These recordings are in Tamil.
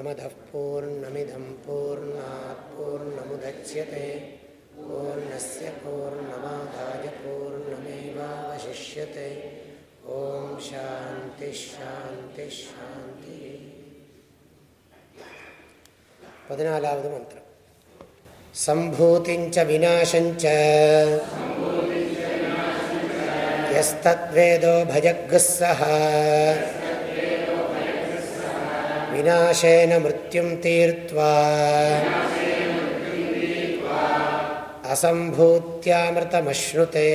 नमद पूर्णमिदं पूर्णात् पूर्णमुदच्यते। पूर्णस्य पूर्णमादाय शांति शांति शांति पदनालावद मंत्र संभूतिंच विनाशंच यस्तद्वेदो भजग्स्सः विनाशेन मृत्युं तीर्त्वा असम्भूत्यामृतमश्नुते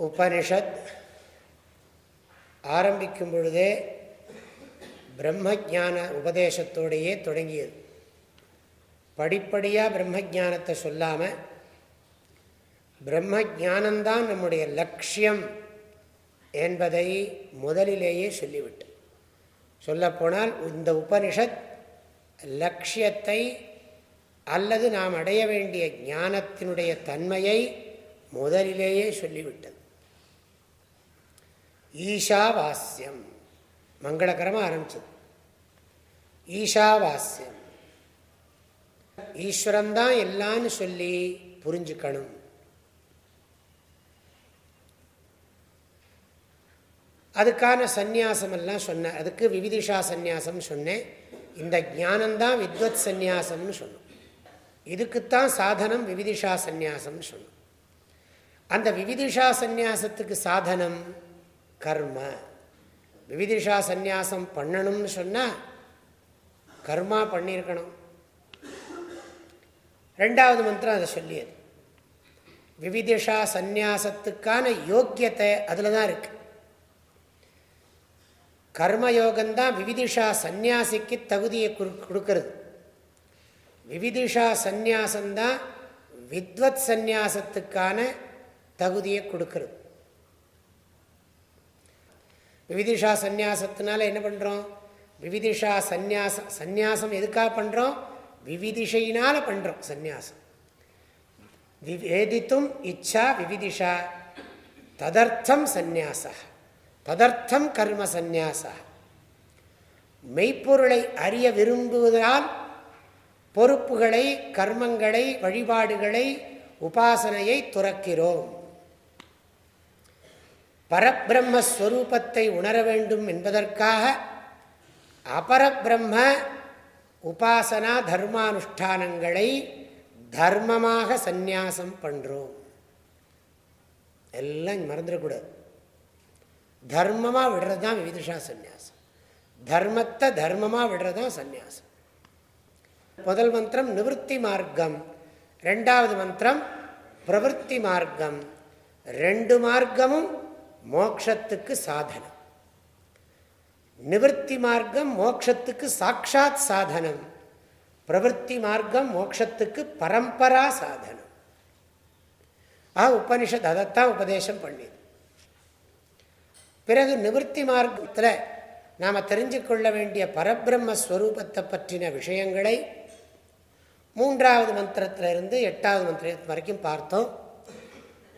உபனிஷத் ஆரம்பிக்கும் பொழுதே பிரம்மஜான உபதேசத்தோடையே தொடங்கியது படிப்படியாக பிரம்ம ஜானத்தை சொல்லாமல் பிரம்ம ஜானந்தான் நம்முடைய லட்சியம் என்பதை முதலிலேயே சொல்லிவிட்டு சொல்லப்போனால் இந்த உபனிஷத் லட்சியத்தை அல்லது நாம் அடைய வேண்டிய ஞானத்தினுடைய தன்மையை முதலிலேயே சொல்லிவிட்டது. ஈஷாவாஸ்யம் மங்களகரமாக ஆரம்பிச்சது. ஈஷாவாஸ்யம். ஈஸ்வரன்தான் எல்லான்னு சொல்லி புரிஞ்சுக்கணும். அதுக்கான சந்நியாசம் எல்லாம் சொன்ன அதுக்கு விவிதிஷா சந்நியாசம் சொன்னேன். இந்த ஞானந்தான் வித்வத் சந்நியாசம்னு சொன்னோம். இதுக்குத்தான் சாதனம் விவிதிஷா சந்நியாசம்னு சொன்னோம். அந்த விவிதிஷா சந்நியாசத்துக்கு சாதனம் கர்ம. விவிதிஷா சந்நியாசம் பண்ணணும்னு சொன்னால் கர்மா பண்ணியிருக்கணும். ரெண்டாவது மந்திரம் அதை சொல்லியது. விவிதிஷா சந்நியாசத்துக்கான யோக்கியத்தை அதில் தான் இருக்கு. கர்மயோகம்தான் விவிதிஷா சந்நியாசிக்கு தகுதியை கொடுக்கறது. விவிதிஷா சந்நியாசம்தான் வித்வத் சந்நியாசத்துக்கான தகுதியை கொடுக்கறது. விவிதிஷா சந்நியாசத்தினால என்ன பண்ணுறோம் விவிதிஷா சந்நியாசம் சந்நியாசம் எதுக்காக பண்ணுறோம் விவிதிஷையினால் பண்ணுறோம் சந்நியாசம். விவேதித்தும் இச்சா விவிதிஷா ததர்த்தம் சந்நியாச ததர்த்தம் கர்ம சந்நியாச. மெய்ப்பொருளை அறிய விரும்புவதால் பொறுப்புகளை கர்மங்களை வழிபாடுகளை உபாசனையை துறக்கிறோம். பரபிரம்மஸ்வரூபத்தை உணர வேண்டும் என்பதற்காக அபரபிரம்ம உபாசனா தர்மானுஷ்டானங்களை தர்மமாக சந்நியாசம் பண்ணுறோம் எல்லாம் மறந்துடக்கூடாது. தர்மமாக விடுறது தான் விவிதிஷா சந்நியாசம். தர்மத்தை தர்மமாக விடுறது தான் சந்நியாசம். முதல் மந்திரம் நிவர்த்தி மார்க்கம். ரெண்டாவது மந்திரம் பிரவருத்தி மார்க்கம். ரெண்டு மார்க்கமும் மோக்ஷத்துக்கு சாதனம். நிவர்த்தி மார்க்கம் மோக்ஷத்துக்கு சாட்சாத் சாதனம். பிரவருத்தி மார்க்கம் மோக்ஷத்துக்கு பரம்பரா சாதனம். ஆ உபனிஷத் அதைத்தான் உபதேசம் பண்ணிது பிறகு நிவர்த்தி மார்க்கத்தில் நாம் தெரிஞ்சு கொள்ள வேண்டிய பரபிரம்மஸ்வரூபத்தை பற்றின விஷயங்களை மூன்றாவது மந்திரத்திலிருந்து எட்டாவது மந்திரம் வரைக்கும் பார்த்தோம்.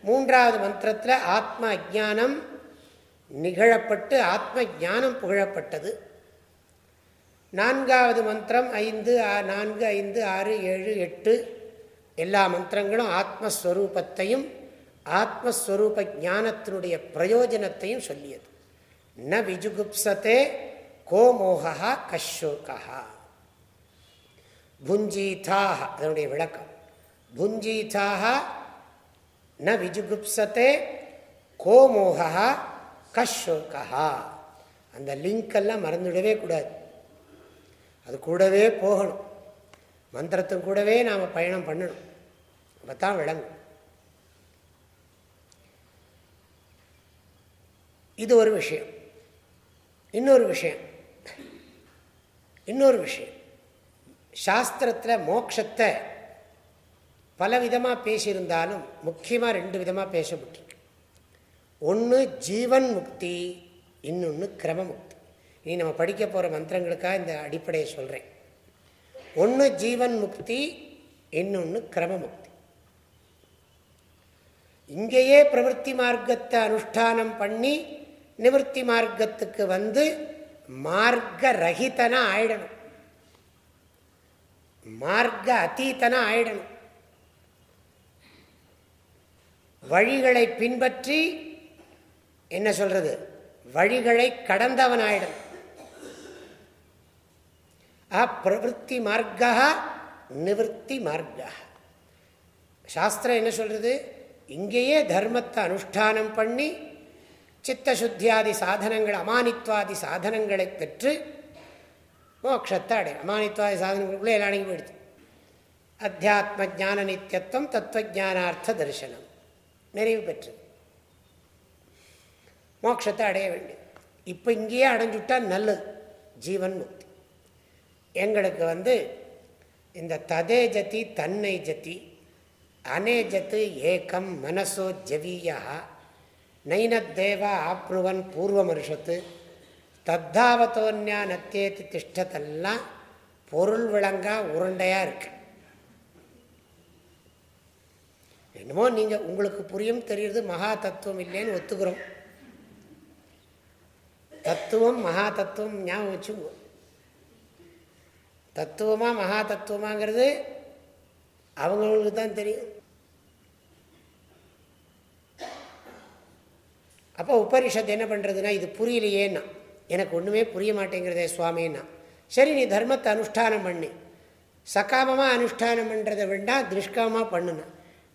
மூன்றாவது மந்திரத்தில் ஆத்ம அஜானம் நிகழப்பட்டு ஆத்ம ஞானம் புகழப்பட்டது. நான்காவது மந்திரம் ஐந்து நான்கு ஐந்து ஆறு ஏழு எட்டு. எல்லா மந்திரங்களும் ஆத்மஸ்வரூபத்தையும் ஆத்மஸ்வரூப ஞானத்தினுடைய பிரயோஜனத்தையும் சொல்லியது. ந விஜுகுப்சத்தே கோமோகா கஷோகா புஞ்சீதாக அதனுடைய விளக்கம். புஞ்சீதாக ந விஜுகுப்சத்தே கோமோகா கஷோகா அந்த லிங்கெல்லாம் மறந்துவிடவே கூடாது. அது கூடவே போகணும். மந்திரத்தும் கூடவே நாம் பயணம் பண்ணணும். அப்போ தான் விளங்கும். இது ஒரு விஷயம். இன்னொரு விஷயம். இன்னொரு விஷயம். சாஸ்திரத்தில் மோட்சத்தை பலவிதமாக பேசியிருந்தாலும் முக்கியமாக ரெண்டு விதமாக பேசப்பட்டு ஒன்று ஜீவன் முக்தி இன்னொன்று கிரமமுக்தி. இனி நம்ம படிக்க போகிற மந்திரங்களுக்காக இந்த அடிப்படையை சொல்கிறேன் ஒன்று ஜீவன் முக்தி இன்னொன்று கிரமமுக்தி. இங்கேயே பிரவருத்தி மார்க்கத்தை அனுஷ்டானம் பண்ணி நிவர்த்தி மார்க்கத்துக்கு வந்து மார்க்க ரஹிதனா ஆயிடணும். மார்க்க அத்தீத்தனா ஆயிடணும். வழிகளை பின்பற்றி என்ன சொல்றது? வழிகளை கடந்தவன் ஆயிடும் பிரவருத்தி மார்க்கா நிவர்த்தி மார்க்கா சாஸ்திரம் என்ன சொல்றது? இங்கேயே தர்மத்தை அனுஷ்டானம் பண்ணி சித்தசுத்தியாதி சாதனங்கள் அமானித்வாதி சாதனங்களை பெற்று மோட்சத்தை அடையும் அமானித்வாதி சாதனங்களுக்குள்ளே எல்லாம் அடங்கி போயிடுச்சு அத்தியாத்ம ஜான நித்தியத்துவம் தத்துவஜானார்த்த தரிசனம். நிறைவு பெற்றது. மோட்சத்தை அடைய வேண்டியது. இப்போ இங்கேயே அடைஞ்சுட்டால் நல்லது. ஜீவன் முக்தி. எங்களுக்கு வந்து இந்த ததே ஜதி தன்னை ஜதி அனேஜத்து ஏக்கம் மனசோ ஜவீயா நைனத்தேவா ஆப்னுவன் பூர்வமருஷத்து தத்தாவத்தோன்யா நத்தேத்து திஷ்டத்தெல்லாம் பொருள் விளங்கா உருண்டையாக இருக்கு. என்னமோ நீங்கள் உங்களுக்கு புரியும் தெரியுது மகா தத்துவம் இல்லைன்னு ஒத்துக்கிறோம். தத்துவம் மகா தத்துவம் ஞாபகம் வச்சுங்க தத்துவமா மகா தத்துவமாங்கிறது அவங்களுக்கு தான் தெரியும். அப்போ உபரிஷத்து என்ன பண்ணுறதுன்னா இது புரியலையேன்னா எனக்கு ஒன்றுமே புரிய மாட்டேங்கிறதே சுவாமின்னா சரி நீ தர்மத்தை அனுஷ்டானம் பண்ணு. சகாமமாக அனுஷ்டானம் பண்ணுறதை வேண்டாம் நிஷ்காமமாக பண்ணுனா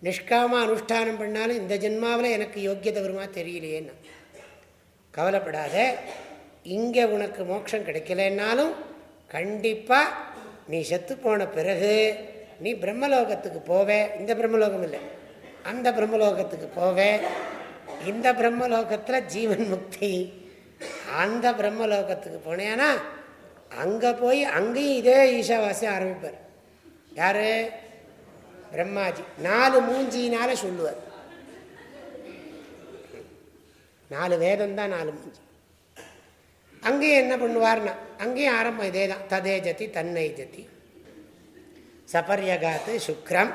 நிஷ்காமமாக அனுஷ்டானம் பண்ணாலும் இந்த ஜென்மாவில் எனக்கு யோக்கியதை வருமா தெரியலையேன்னா. கவலைப்படாத. இங்கே உனக்கு மோட்சம் கிடைக்கலன்னாலும் கண்டிப்பாக நீ செத்து போன பிறகு நீ பிரம்மலோகத்துக்கு போவே. இந்த பிரம்மலோகம் இல்லை. அந்த பிரம்மலோகத்துக்கு போவே. இந்த பிரம்மலோகத்தில் ஜீவன் முக்தி. அந்த பிரம்மலோகத்துக்கு போனேன்னா அங்கே போய் அங்கேயும் இதே ஈஷாவாசியம் ஆரம்பிப்பார். யார்? பிரம்மாஜி. நாலு மூஞ்சினால சொல்லுவார். நாலு வேதம் தான் நாலு மூஞ்சி. அங்கேயும் என்ன பண்ணுவார்னா அங்கேயும் ஆரம்பம் இதே தான் ததே ஜதி தன்னை ஜதி. சபரியகாத்து சுக்ரம்.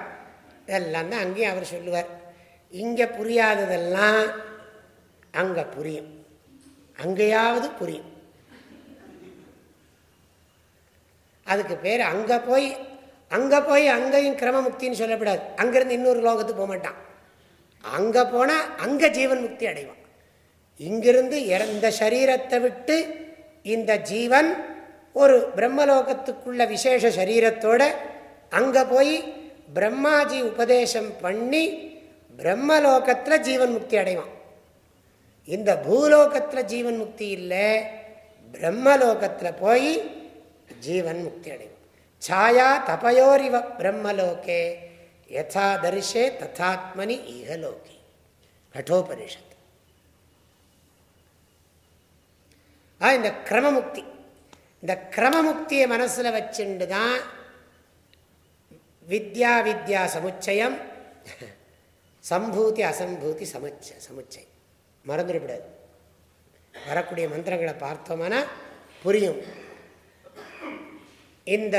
இதெல்லாம் தான் அங்கேயும் அவர் சொல்லுவார். இங்கே புரியாததெல்லாம் அங்கே புரியும். அங்கேயாவது புரியும். அதுக்கு பேர் அங்கே போய் அங்கே போய் அங்கேயும் கிரமமுக்தின்னு சொல்லப்படாது. அங்கேருந்து இன்னொரு லோகத்துக்கு போக மாட்டான். அங்கே போனால் அங்கே ஜீவன் முக்தி அடைவான். இங்கிருந்து இறந்த சரீரத்தை விட்டு இந்த ஜீவன் ஒரு பிரம்மலோகத்துக்குள்ள விசேஷ சரீரத்தோட அங்கே போய் பிரம்மாஜி உபதேசம் பண்ணி பிரம்மலோகத்தில் ஜீவன் முக்தி அடைவான். இந்த பூலோகத்தில் ஜீவன் முக்தி இல்லை பிரம்மலோகத்தில் போய் ஜீவன் முக்தி அடைவான். சாயா தபயோரிவ பிரம்மலோகே யதா தரிசே ததாத்மனி ஈகலோகி கட்டோபனிஷத். இந்த கிரமமுக்தி. இந்த கிரமமுக்தியை மனசில் வச்சுண்டு தான் வித்யா வித்யா சமுச்சயம் சம்பூதி அசம்பூதி சமுச்ச சமுச்சயம். மறந்துடக்கூடாது. வரக்கூடிய மந்திரங்களை பார்த்தோம்னா புரியும். இந்த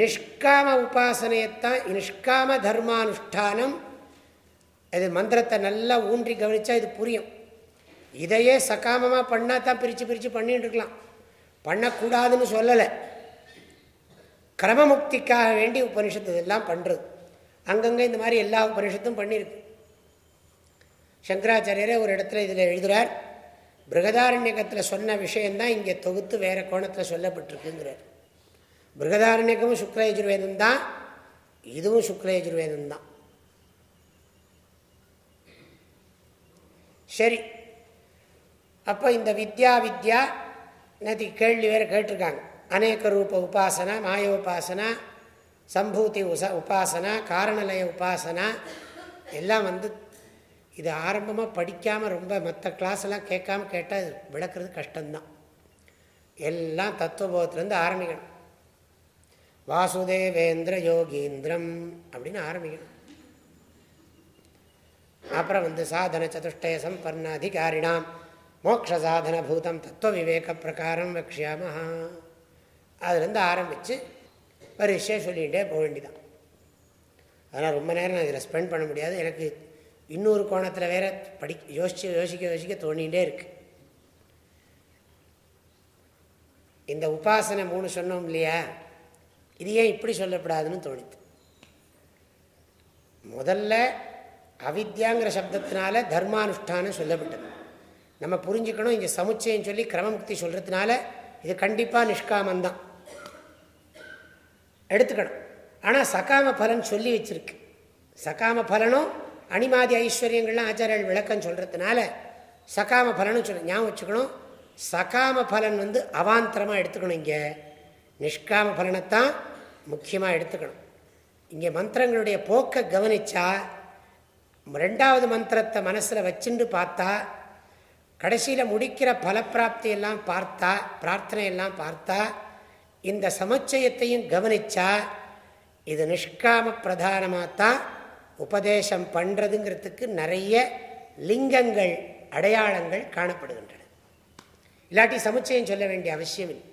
நிஷ்காம உபாசனையத்தான் நிஷ்காம தர்மானுஷ்டானம் இது மந்திரத்தை நல்லா ஊன்றி கவனித்தா இது புரியும். இதையே சகாமமாக பண்ணால் தான் பிரித்து பிரித்து பண்ணிட்டு இருக்கலாம். பண்ணக்கூடாதுன்னு சொல்லலை. கிரமமுக்திக்காக வேண்டி உபனிஷத்து இதெல்லாம் பண்ணுறது அங்கங்கே இந்த மாதிரி எல்லா உபனிஷத்தும் பண்ணியிருக்கு சங்கராச்சாரியரே ஒரு இடத்துல இதில் எழுதுகிறார் பிருகதாரண்யகத்தில் சொன்ன விஷயந்தான் இங்கே தொகுத்து வேறு கோணத்தில் சொல்லப்பட்டிருக்குங்கிறார். பிருகதாரண்யகமும் சுக்லயஜுர்வேதம் தான். இதுவும் சுக்லயஜுர்வேதம் தான். சரி அப்போ இந்த வித்யா வித்யா நேற்று கேள்வி வேறு கேட்டிருக்காங்க. அநேக ரூப உபாசனா மாயோபாசனா சம்பூதி உச உபாசனா காரணலய உபாசனா எல்லாம் வந்து இது ஆரம்பமாக படிக்காமல் ரொம்ப மற்ற கிளாஸ்லாம் கேட்காம கேட்டால் விளக்குறது கஷ்டம்தான். எல்லாம் தத்துவபோதத்துலேருந்து ஆரம்பிக்கணும். வாசுதேவேந்திர யோகீந்திரம் அப்படின்னு ஆரம்பிக்கணும். அப்புறம் வந்து சாதன சதுஷ்டய சம்பன்ன அதிகாரினாம் மோக்ஷ பூதம் தத்துவ விவேக பிரகாரம் வக்ஷியாம அதுலேருந்து ஆரம்பித்து வரிசையாக சொல்லிகிட்டே போக வேண்டிதான் அதனால் ரொம்ப நேரம் நான் இதில் ஸ்பெண்ட் பண்ண முடியாது. எனக்கு இன்னொரு கோணத்தில் வேற படி யோசிச்சு யோசிக்க யோசிக்க தோணிகிட்டே இருக்கு. இந்த உபாசனை மூணு சொன்னோம் இல்லையா? இது ஏன் இப்படி சொல்லப்படாதுன்னு தோணித்து. முதல்ல அவித்யாங்கிற சப்தத்தினால தர்மானுஷ்டானம் சொல்லப்பட்டது. நம்ம புரிஞ்சுக்கணும் இங்கே சமுச்சயம் சொல்லி கிரமமுக்தி சொல்கிறதுனால இது கண்டிப்பாக நிஷ்காமந்தான் எடுத்துக்கணும். ஆனால் சகாம பலன் சொல்லி வச்சிருக்கு. சகாம பலனும் அனிமாதி ஐஸ்வர்யங்கள்லாம் ஆச்சாரியர்கள் விளக்கம் சொல்கிறதுனால சகாம பலனும் சொல்ல ஞாபகம் வச்சுக்கணும். சகாம பலன் வந்து அவாந்தரமாக எடுத்துக்கணும் இங்கே. நிஷ்காம பலனைத்தான் முக்கியமாக எடுத்துக்கணும். இங்கே மந்திரங்களுடைய போக்கை கவனித்தா ரெண்டாவது மந்திரத்தை மனசில் வச்சுட்டு பார்த்தா கடைசியில் முடிக்கிற பலப்பிராப்தியெல்லாம் பார்த்தா பிரார்த்தனையெல்லாம் பார்த்தா இந்த சமுச்சயத்தையும் கவனிச்சா இது நிஷ்காம பிரதானமாக தான் உபதேசம் பண்ணுறதுங்கிறதுக்கு நிறைய லிங்கங்கள் அடையாளங்கள் காணப்படுகின்றன. இல்லாட்டி சமுச்சயம் சொல்ல வேண்டிய அவசியம் இல்லை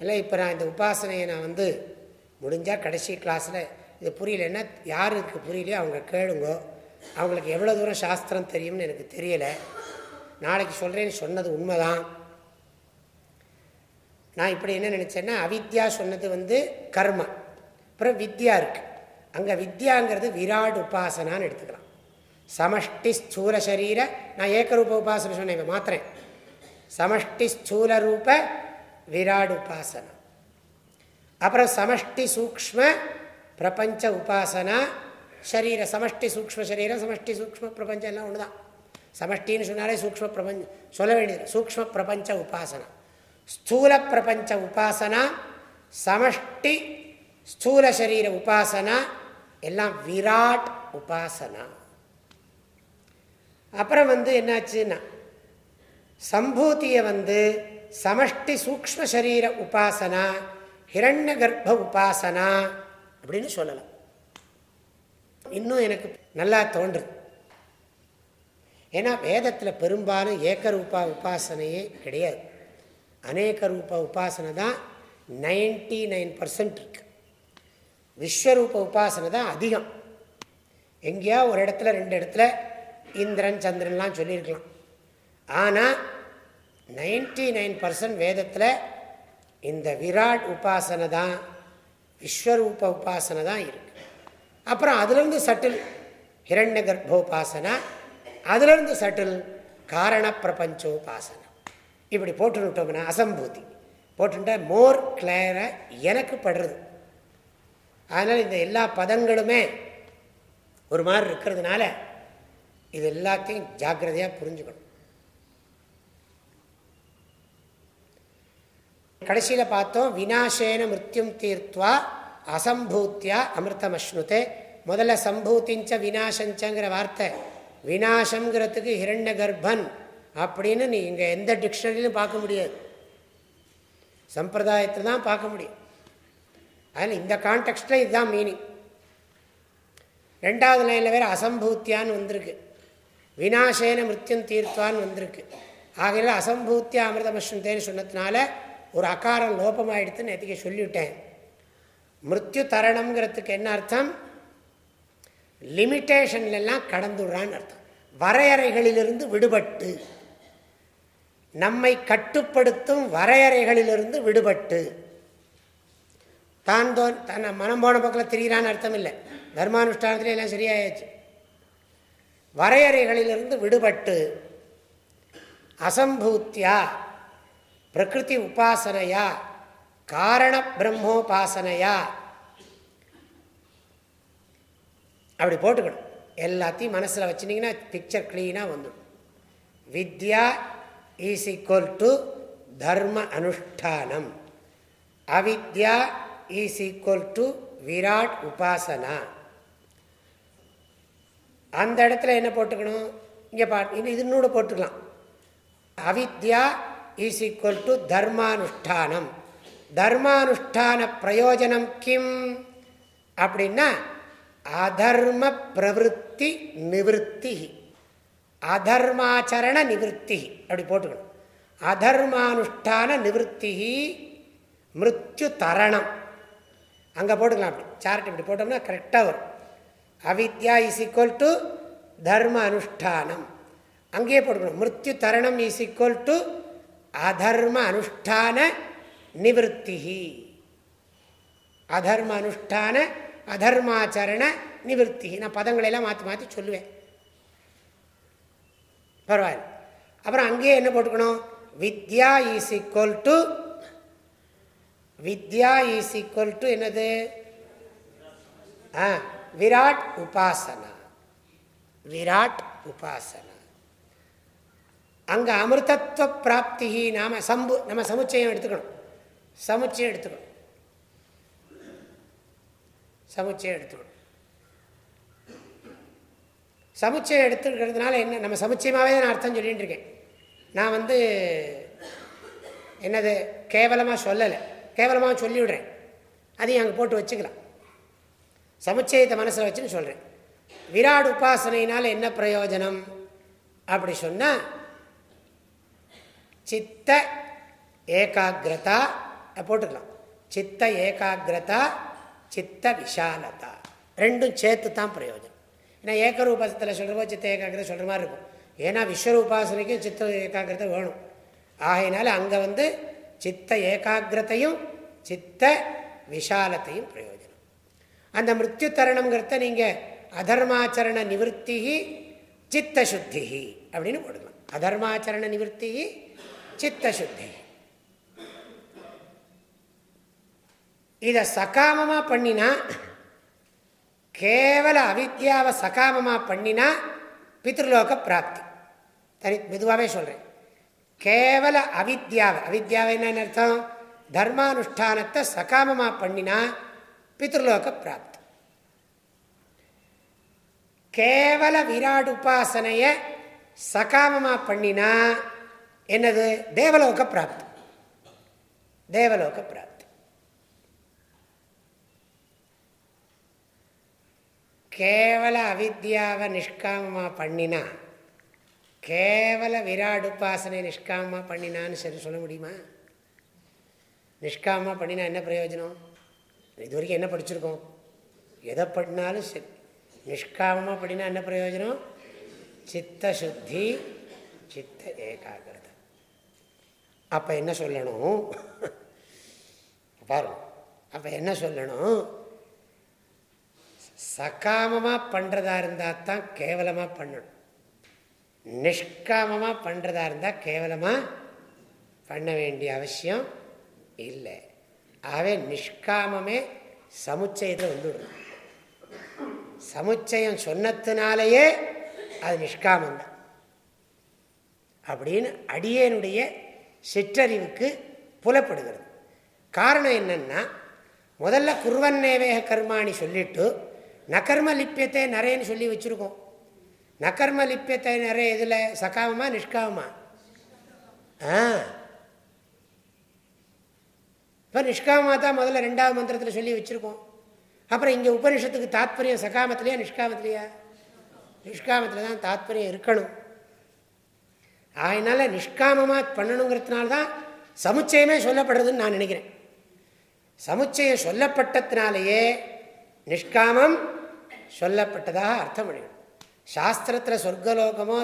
இல்லை இப்போ நான் இந்த உபாசனையை நான் வந்து முடிஞ்சால் கடைசி கிளாஸில் இது புரியலன்னா யாருக்கு புரியலையோ அவங்க கேளுங்கோ. அவங்களுக்கு எவ்வளோ தூரம் சாஸ்திரம் தெரியும்னு எனக்கு தெரியலை. நாளைக்கு சொல்கிறேன்னு சொன்னது உண்மைதான். நான் இப்படி என்ன நினச்சேன்னா அவித்யா சொன்னது வந்து கர்ம. அப்புறம் வித்யா இருக்குது அங்கே வித்யாங்கிறது விராட் உபாசனான்னு எடுத்துக்கலாம். சமஷ்டி ஸ்தூல சரீர நான் ஏக்கரூப உபாசனை சொன்னேன் இப்போ மாத்திரேன் சமஷ்டி ஸ்தூல ரூப விராட் உபாசனா. அப்புறம் சமஷ்டி சூக்ம பிரபஞ்ச உபாசனா சரீர சமஷ்டி சூக்ம சரீரம் சமஷ்டி சூக்ம பிரபஞ்சம் எல்லாம் ஒன்று தான் சமஷ்டின்னு சொன்னாலே சூக்ம பிரபஞ்சம் சொல்ல வேண்டியது சூக்ம பிரபஞ்ச உபாசனா. ஸ்தூல பிரபஞ்ச உபாசனா சமஷ்டி ஸ்தூல சரீர உபாசனா எல்லாம் விராட் உபாசனா. அப்புறம் வந்து என்னாச்சுன்னா சம்பூத்தியை வந்து சமஷ்டி சூக்ம சரீர உபாசனா ஹிரண்ய கர்ப்ப உபாசனா அப்படின்னு சொல்லலாம். இன்னும் எனக்கு நல்லா தோன்றுது ஏன்னா வேதத்தில் பெரும்பாலும் ஏக்கரூபா உபாசனையே கிடையாது. அநேக ரூப உபாசனை தான் நைன்டி நைன் பர்சன்ட் இருக்கு. விஸ்வரூப உபாசனை தான் அதிகம். எங்கேயா ஒரு இடத்துல ரெண்டு இடத்துல இந்திரன் சந்திரன்லாம் சொல்லியிருக்கலாம். ஆனால் நைன்டி நைன் பர்சன்ட் வேதத்தில் இந்த விராட் உபாசனை தான் விஸ்வரூப உபாசனை தான் இருக்கு. அப்புறம் அதுலேருந்து சட்டில் ஹிரண்ய கர்ப்போபாசனா அதுலேருந்து சட்டில் காரண பிரபஞ்சோபாசனை இப்படி போட்டுட்டோம்னா அசம்பூதி. போட்டுட்டா மோர் கிளியராக எனக்கு படுறது. அதனால் இந்த எல்லா பதங்களுமே ஒரு மாதிரி இருக்கிறதுனால இது எல்லாத்தையும் ஜாக்கிரதையாக புரிஞ்சுக்கணும். கடைசியில் பார்த்தோம் வினாசேன மிருத்யும் தீர்த்வா அசம்பூத்தியா அமிர்தமஷ்ணுதே. முதல்ல சம்பூத்திஞ்ச வினாசஞ்சங்கிற வார்த்தை. வினாசங்கிறதுக்கு ஹிரண்ய கர்ப்பன் அப்படின்னு நீ இங்கே எந்த டிக்ஷனரியிலும் பார்க்க முடியாது. சம்பிரதாயத்தில் தான் பார்க்க முடியும். அதில் இந்த கான்டெக்ட்டில் இதுதான் மீனிங் ரெண்டாவது லைனில் வேறு அசம்பூத்தியான்னு வந்திருக்கு. வினாசேன மிருத்தியம் தீர்த்தான்னு வந்திருக்கு. ஆகையில் அசம்பூத்தியா அமிர்தமஷ்ணத்தேன்னு சொன்னதுனால ஒரு அகாரம் லோபமாயிடுத்துன்னு நேற்றுக்கு சொல்லிவிட்டேன். மிருத்யு தரணம்ங்கிறதுக்கு என்ன அர்த்தம்? லிமிட்டேஷன்லாம் கடந்துடுறான்னு அர்த்தம். வரையறைகளிலிருந்து விடுபட்டு. நம்மை கட்டுப்படுத்தும் வரையறைகளிலிருந்து விடுபட்டு. தான் தோன் தன்னை மனம் போன பக்கத்தில் திரிகிறான்னு அர்த்தம் இல்லை தர்மானுஷ்டானத்துல எல்லாம் சரியாயாச்சு. வரையறைகளிலிருந்து விடுபட்டு. அசம்பூத்தியா பிரகிருதி உபாசனையா காரண பிரம்மோபாசனையா அப்படி போட்டுக்கணும். எல்லாத்தையும் மனசில் வச்சுட்டிங்கன்னா பிக்சர் க்ளீனாக வந்துடும். வித்யா ஈஸ் ஈக்குவல் டு தர்ம அனுஷ்டானம். அவித்யா ஈஸ் ஈக்குவல் டு விராட் உபாசனா. அந்த இடத்துல என்ன போட்டுக்கணும்? இங்கே பா இது இன்னொன்று போட்டுக்கலாம். அவித்யா ஈஸ் ஈக்குவல் டு தர்மானுஷ்டானம். தர்மானுஷ்டான பிரயோஜனம் கிம்? அப்படின்னா அதர்ம பிரவருத்தி நிவத்தி அதர்மாச்சரண நிவத்தி அப்படி போட்டுக்கணும். அதர்மானுஷ்டான நிவத்தி மிருத்யு தரணம். அங்கே போட்டுக்கலாம் அப்படி. சார்ட் இப்படி போட்டோம்னா கரெக்டாக வரும். அவித்யா இஸ் ஈக்குவல் டு தர்ம அனுஷ்டானம். அங்கேயே போட்டுக்கணும். மிருத்யு தரணம் இஸ் ஈக்குவல் டு அதர்ம அனுஷ்டான நிவத்திகி அதர்ம அனுஷ்டான அதர்மாச்சரண நிவர்த்தி நான் பதங்களெல்லாம் மாற்றி மாற்றி சொல்லுவேன். பரவாயில்ல. அப்புறம் அங்கேயே என்ன போட்டுக்கணும்? Vidya is equal to Vidya is equal to என்னது? விராட் உபாசனா. விராட் உபாசனா. அங்கே அமிர்தத்துவ பிராப்தி நாம சம்பு நம்ம சமுச்சயம் எடுத்துக்கணும். சமுச்சயம் எடுத்துக்கணும். சமுச்சயம் எடுத்துக்கணும். சமுச்சயம் எடுத்துக்கிறதுனால என்ன? நம்ம சமுச்சயமாகவே நான் அர்த்தம் சொல்லிகிட்டு இருக்கேன். நான் வந்து என்னது? கேவலமாக சொல்லலை. கேவலமாக சொல்லிவிடுறேன். அதையும் அங்கே போட்டு வச்சுக்கலாம். சமுச்சயத்தை மனசில் வச்சுன்னு சொல்கிறேன் விராட் உபாசனையினால் என்ன பிரயோஜனம்? அப்படி சொன்னால் சித்த ஏகாகிரதா போட்டுக்கலாம். சித்த ஏகாகிரதா சித்த விஷாலதா. ரெண்டும் சேர்த்து தான் பிரயோஜனம். ஏன்னா ஏக்கரூபத்தில் சொல்கிறப்போ சித்த ஏகாகிரதை சொல்கிற மாதிரி இருக்கும். ஏன்னா விஸ்வரூபாசனைக்கும் சித்த ஏகாகிரதை வேணும். ஆகையினால அங்கே வந்து சித்த ஏகாகிரத்தையும் சித்த விஷாலத்தையும் பிரயோஜனம். அந்த மிருத்யு தரணங்கிறத நீங்கள் அதர்மாச்சரண நிவர்த்தி சித்த சுத்தி அப்படின்னு போடலாம் அதர்மாச்சரண நிவர்த்தி சித்த இதை சகாமமாக பண்ணினா கேவல அவித்யாவை சகாமமாக பண்ணினா பித்ருலோக பிராப்தி. தனி மெதுவாகவே சொல்கிறேன் கேவல அவித்யாவை அவித்யாவை என்னன்னு அர்த்தம்? தர்மானுஷ்டானத்தை சகாமமாக பண்ணினா பித்ருலோக பிராப்தி. கேவல விராட் உபாசனையை சகாமமாக பண்ணினா என்னது? தேவலோக பிராப்தி. தேவலோக பிராப்தி. கேவல அவித்யாவை நிஷ்காமமாக பண்ணினா கேவல விராட் உபாசனை நிஷ்காமமாக பண்ணினான்னு சரி சொல்ல முடியுமா? நிஷ்காமமாக பண்ணினா என்ன பிரயோஜனம் இது வரைக்கும் என்ன படிச்சிருக்கோம்? எதை பண்ணினாலும் சரி. நிஷ்காமமாக பண்ணினா என்ன பிரயோஜனம் சித்த சுத்தி சித்த ஏகாகிரதை அப்போ என்ன சொல்லணும்? பாருங்க. அப்போ என்ன சொல்லணும்? சகாமமாக பண்ணுறதா இருந்தால் தான் கேவலமாக பண்ணணும். நிஷ்காமமாக பண்ணுறதா இருந்தால் கேவலமாக பண்ண வேண்டிய அவசியம் இல்லை. ஆகவே நிஷ்காமமே சமுச்சயத்தை வந்துவிடும் சமுச்சயம் சொன்னத்தினாலேயே அது நிஷ்காமந்தான் அப்படின்னு அடியனுடைய சிற்றறிவுக்கு புலப்படுகிறது. காரணம் என்னென்னா முதல்ல குருவன்னேவேக கர்மாணி சொல்லிட்டு நகர்ம லிப்பியத்தை நிறையன்னு சொல்லி வச்சுருக்கோம். நகர்ம லிப்பியத்தை நிறைய இதில் சகாமமா நிஷ்காமமா ஆ. இப்போ நிஷ்காமமாக தான் முதல்ல ரெண்டாவது மந்திரத்தில் சொல்லி வச்சுருக்கோம். அப்புறம் இங்கே உபனிஷத்துக்கு தாத்பரியம் சகாமத்திலையா நிஷ்காமத்திலையா? நிஷ்காமத்தில் தான் தாத்பரியம் இருக்கணும். அதனால் நிஷ்காமமாக பண்ணணுங்கிறதுனால தான் சமுச்சயமே சொல்லப்படுறதுன்னு நான் நினைக்கிறேன். சமுச்சயம் சொல்லப்பட்டதுனாலேயே நிஷ்காமம் சொல்லப்பட்டதாக அர்த்தம் பண்ணிடும் சாஸ்திரத்தில் சொர்க்கலோகமோ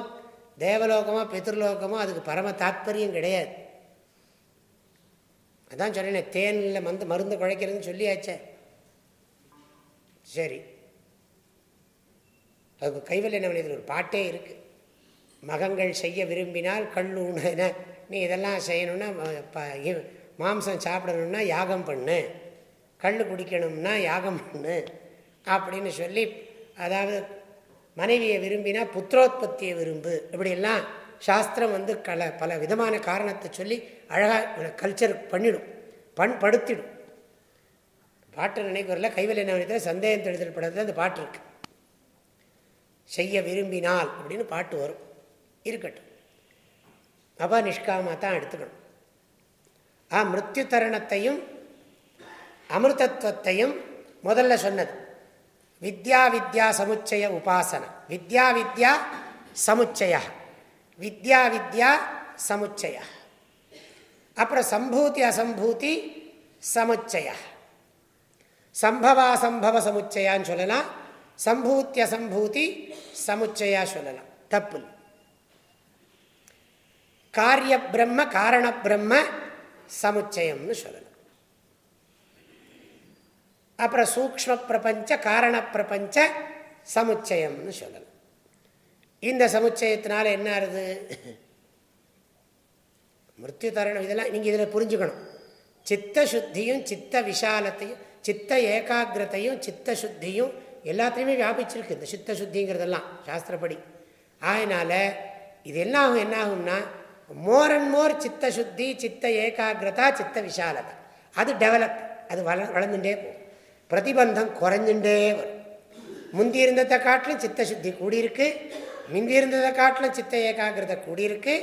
தேவலோகமோ பித்ருலோகமோ அதுக்கு பரம தாத்பரியம் கிடையாது. அதான் சொல்லினேன் தேனில் மந்து மருந்து குழைக்கிறதுன்னு சொல்லியாச்சே. சரி. அதுக்கு கைவல்ய நவனியத்தில் ஒரு பாட்டே இருக்குது மகங்கள் செய்ய விரும்பினால் கல்லூன நீ இதெல்லாம் செய்யணும்னா மாம்சம் சாப்பிடணும்னா யாகம் பண்ணு. கல் குடிக்கணும்னா யாகம் பண்ணு. அப்படின்னு சொல்லி அதாவது மனைவியை விரும்பினா புத்திரோத்பத்தியை விரும்பு இப்படியெல்லாம் சாஸ்திரம் வந்து கல பல விதமான காரணத்தை சொல்லி அழகாக கல்ச்சர் பண்ணிடும் பண்படுத்திடும் பாட்டு நினைக்கிறல கைவல் என்ன சந்தேகம் தெளிதல் படத்தில் அந்த பாட்டு இருக்கு. செய்ய விரும்பினால் அப்படின்னு பாட்டு வரும். இருக்கட்டும். அப்போ நிஷ்காமா தான் எடுத்துக்கணும். ஆ மிருத்யு தருணத்தையும் அமிர்தத்துவத்தையும் முதல்ல சொன்னது. வித்யா வித்யா சமுச்சய உபாசன. வித்யா வித்யா சமுச்சய. வித்யா வித்யா சமுச்சய. அப்புறம் சம்பூதி அசம்பூதி சமுச்சய. சம்பவாசம்பவ சமுச்சயான்னு சொல்லலாம். சம்பூத்திய சம்பூதி சமுச்சயா சொல்லலாம். தப்பு காரிய பிரம்ம காரண பிரம்ம சமுச்சயம்னு சொல்லலாம். அப்புறம் சூக்ம பிரபஞ்ச காரண பிரபஞ்ச சமுச்சயம்னு சொல்லலாம் இந்த சமுச்சயத்தினால என்ன ஆறுது? மிருத்யு தரணம் இதெல்லாம் நீங்கள் இதில் புரிஞ்சுக்கணும். சித்த சுத்தியும் சித்த விஷாலத்தையும் சித்த ஏகாகிரத்தையும் சித்த சுத்தியும் எல்லாத்தையுமே வியாபிச்சிருக்கு இந்த சித்த சுத்திங்கிறதெல்லாம் சாஸ்திரப்படி. அதனால் இது என்ன ஆகும் என்ன ஆகும்னா மோர் அண்ட் மோர் சித்த சுத்தி சித்த ஏகாகிரதா சித்த விஷாலதா. அது டெவலப் அது வள வளர்ந்துட்டே போகும். பிரதிபந்தம் குறைஞ்சுட்டே வரும். முந்தி இருந்ததை காட்டிலும் சித்த சுத்தி கூடியிருக்கு. முந்தி இருந்ததை காட்டிலும் சித்த ஏகாகிரதை கூடியிருக்கு.